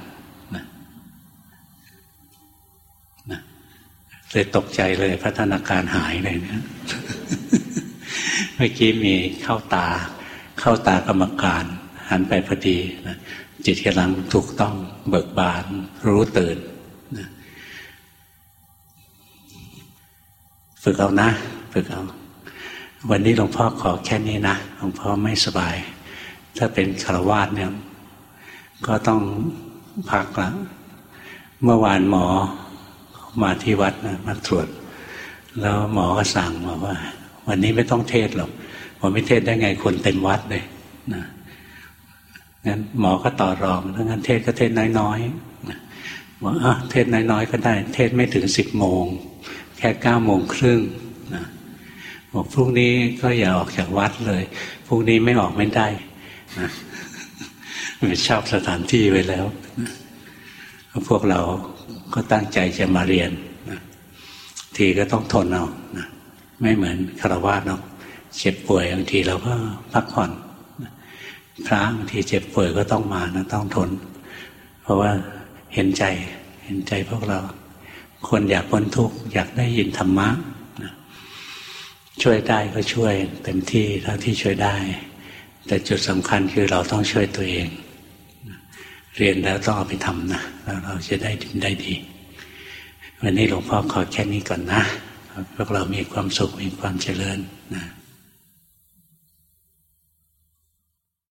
เลยตกใจเลยพัฒนาการหายเลยเนี่ยเมื่อกี้มีเข้าตา เข้าตากรรมการหันไปพอดีนะจิตกำลังถูกต้องเบิกบาน รู้ตื่นนะฝึกเอานะ ฝึกเอา วันนี้หลวงพ่อขอแค่นี้นะหลวงพ่อไม่สบาย ถ้าเป็นคารวาสเนี่ย ก็ต้องพักละเมื่อวานหมอมาที่วัดนะมาตรวจ แล้วหมอก็สั่งมาว่า วันนี้ไม่ต้องเทศหรอก หมอไม่เทศได้ไงคนเต็มวัดเลยนะงั้นหมอก็ต่อรองถ้างั้นเทศก็เทศน้อยๆบอกอะเทศน้อยๆก็ได้ เทศไม่ถึงสิบโมง แค่เก้าโมงครึ่งนะบอกพรุ่งนี้ก็อย่าออกจากวัดเลยพรุ่งนี้ไม่ออกไม่ได้นะชอบสถานที่ไปแล้วพวกเราก็ตั้งใจจะมาเรียนนะทีก็ต้องทนเอานะไม่เหมือนคารวะเนาะ เจ็บป่วยบางทีเราก็พักผ่อนพระบางทีเจ็บป่วยก็ต้องมานะต้องทน เพราะว่าเห็นใจเห็นใจพวกเรา คนอยากพ้นทุกข์อยากได้ยินธรรมะนะช่วยได้ก็ช่วย เต็มที่เท่าที่ช่วยได้ แต่จุดสำคัญคือเราต้องช่วยตัวเองเรียนแล้วต้องเอาไปทำนะแล้วเราจะได้ดีได้ดี วันนี้หลวงพ่อขอแค่นี้ก่อนนะพวกเรามีความสุขมีความเจริญนะ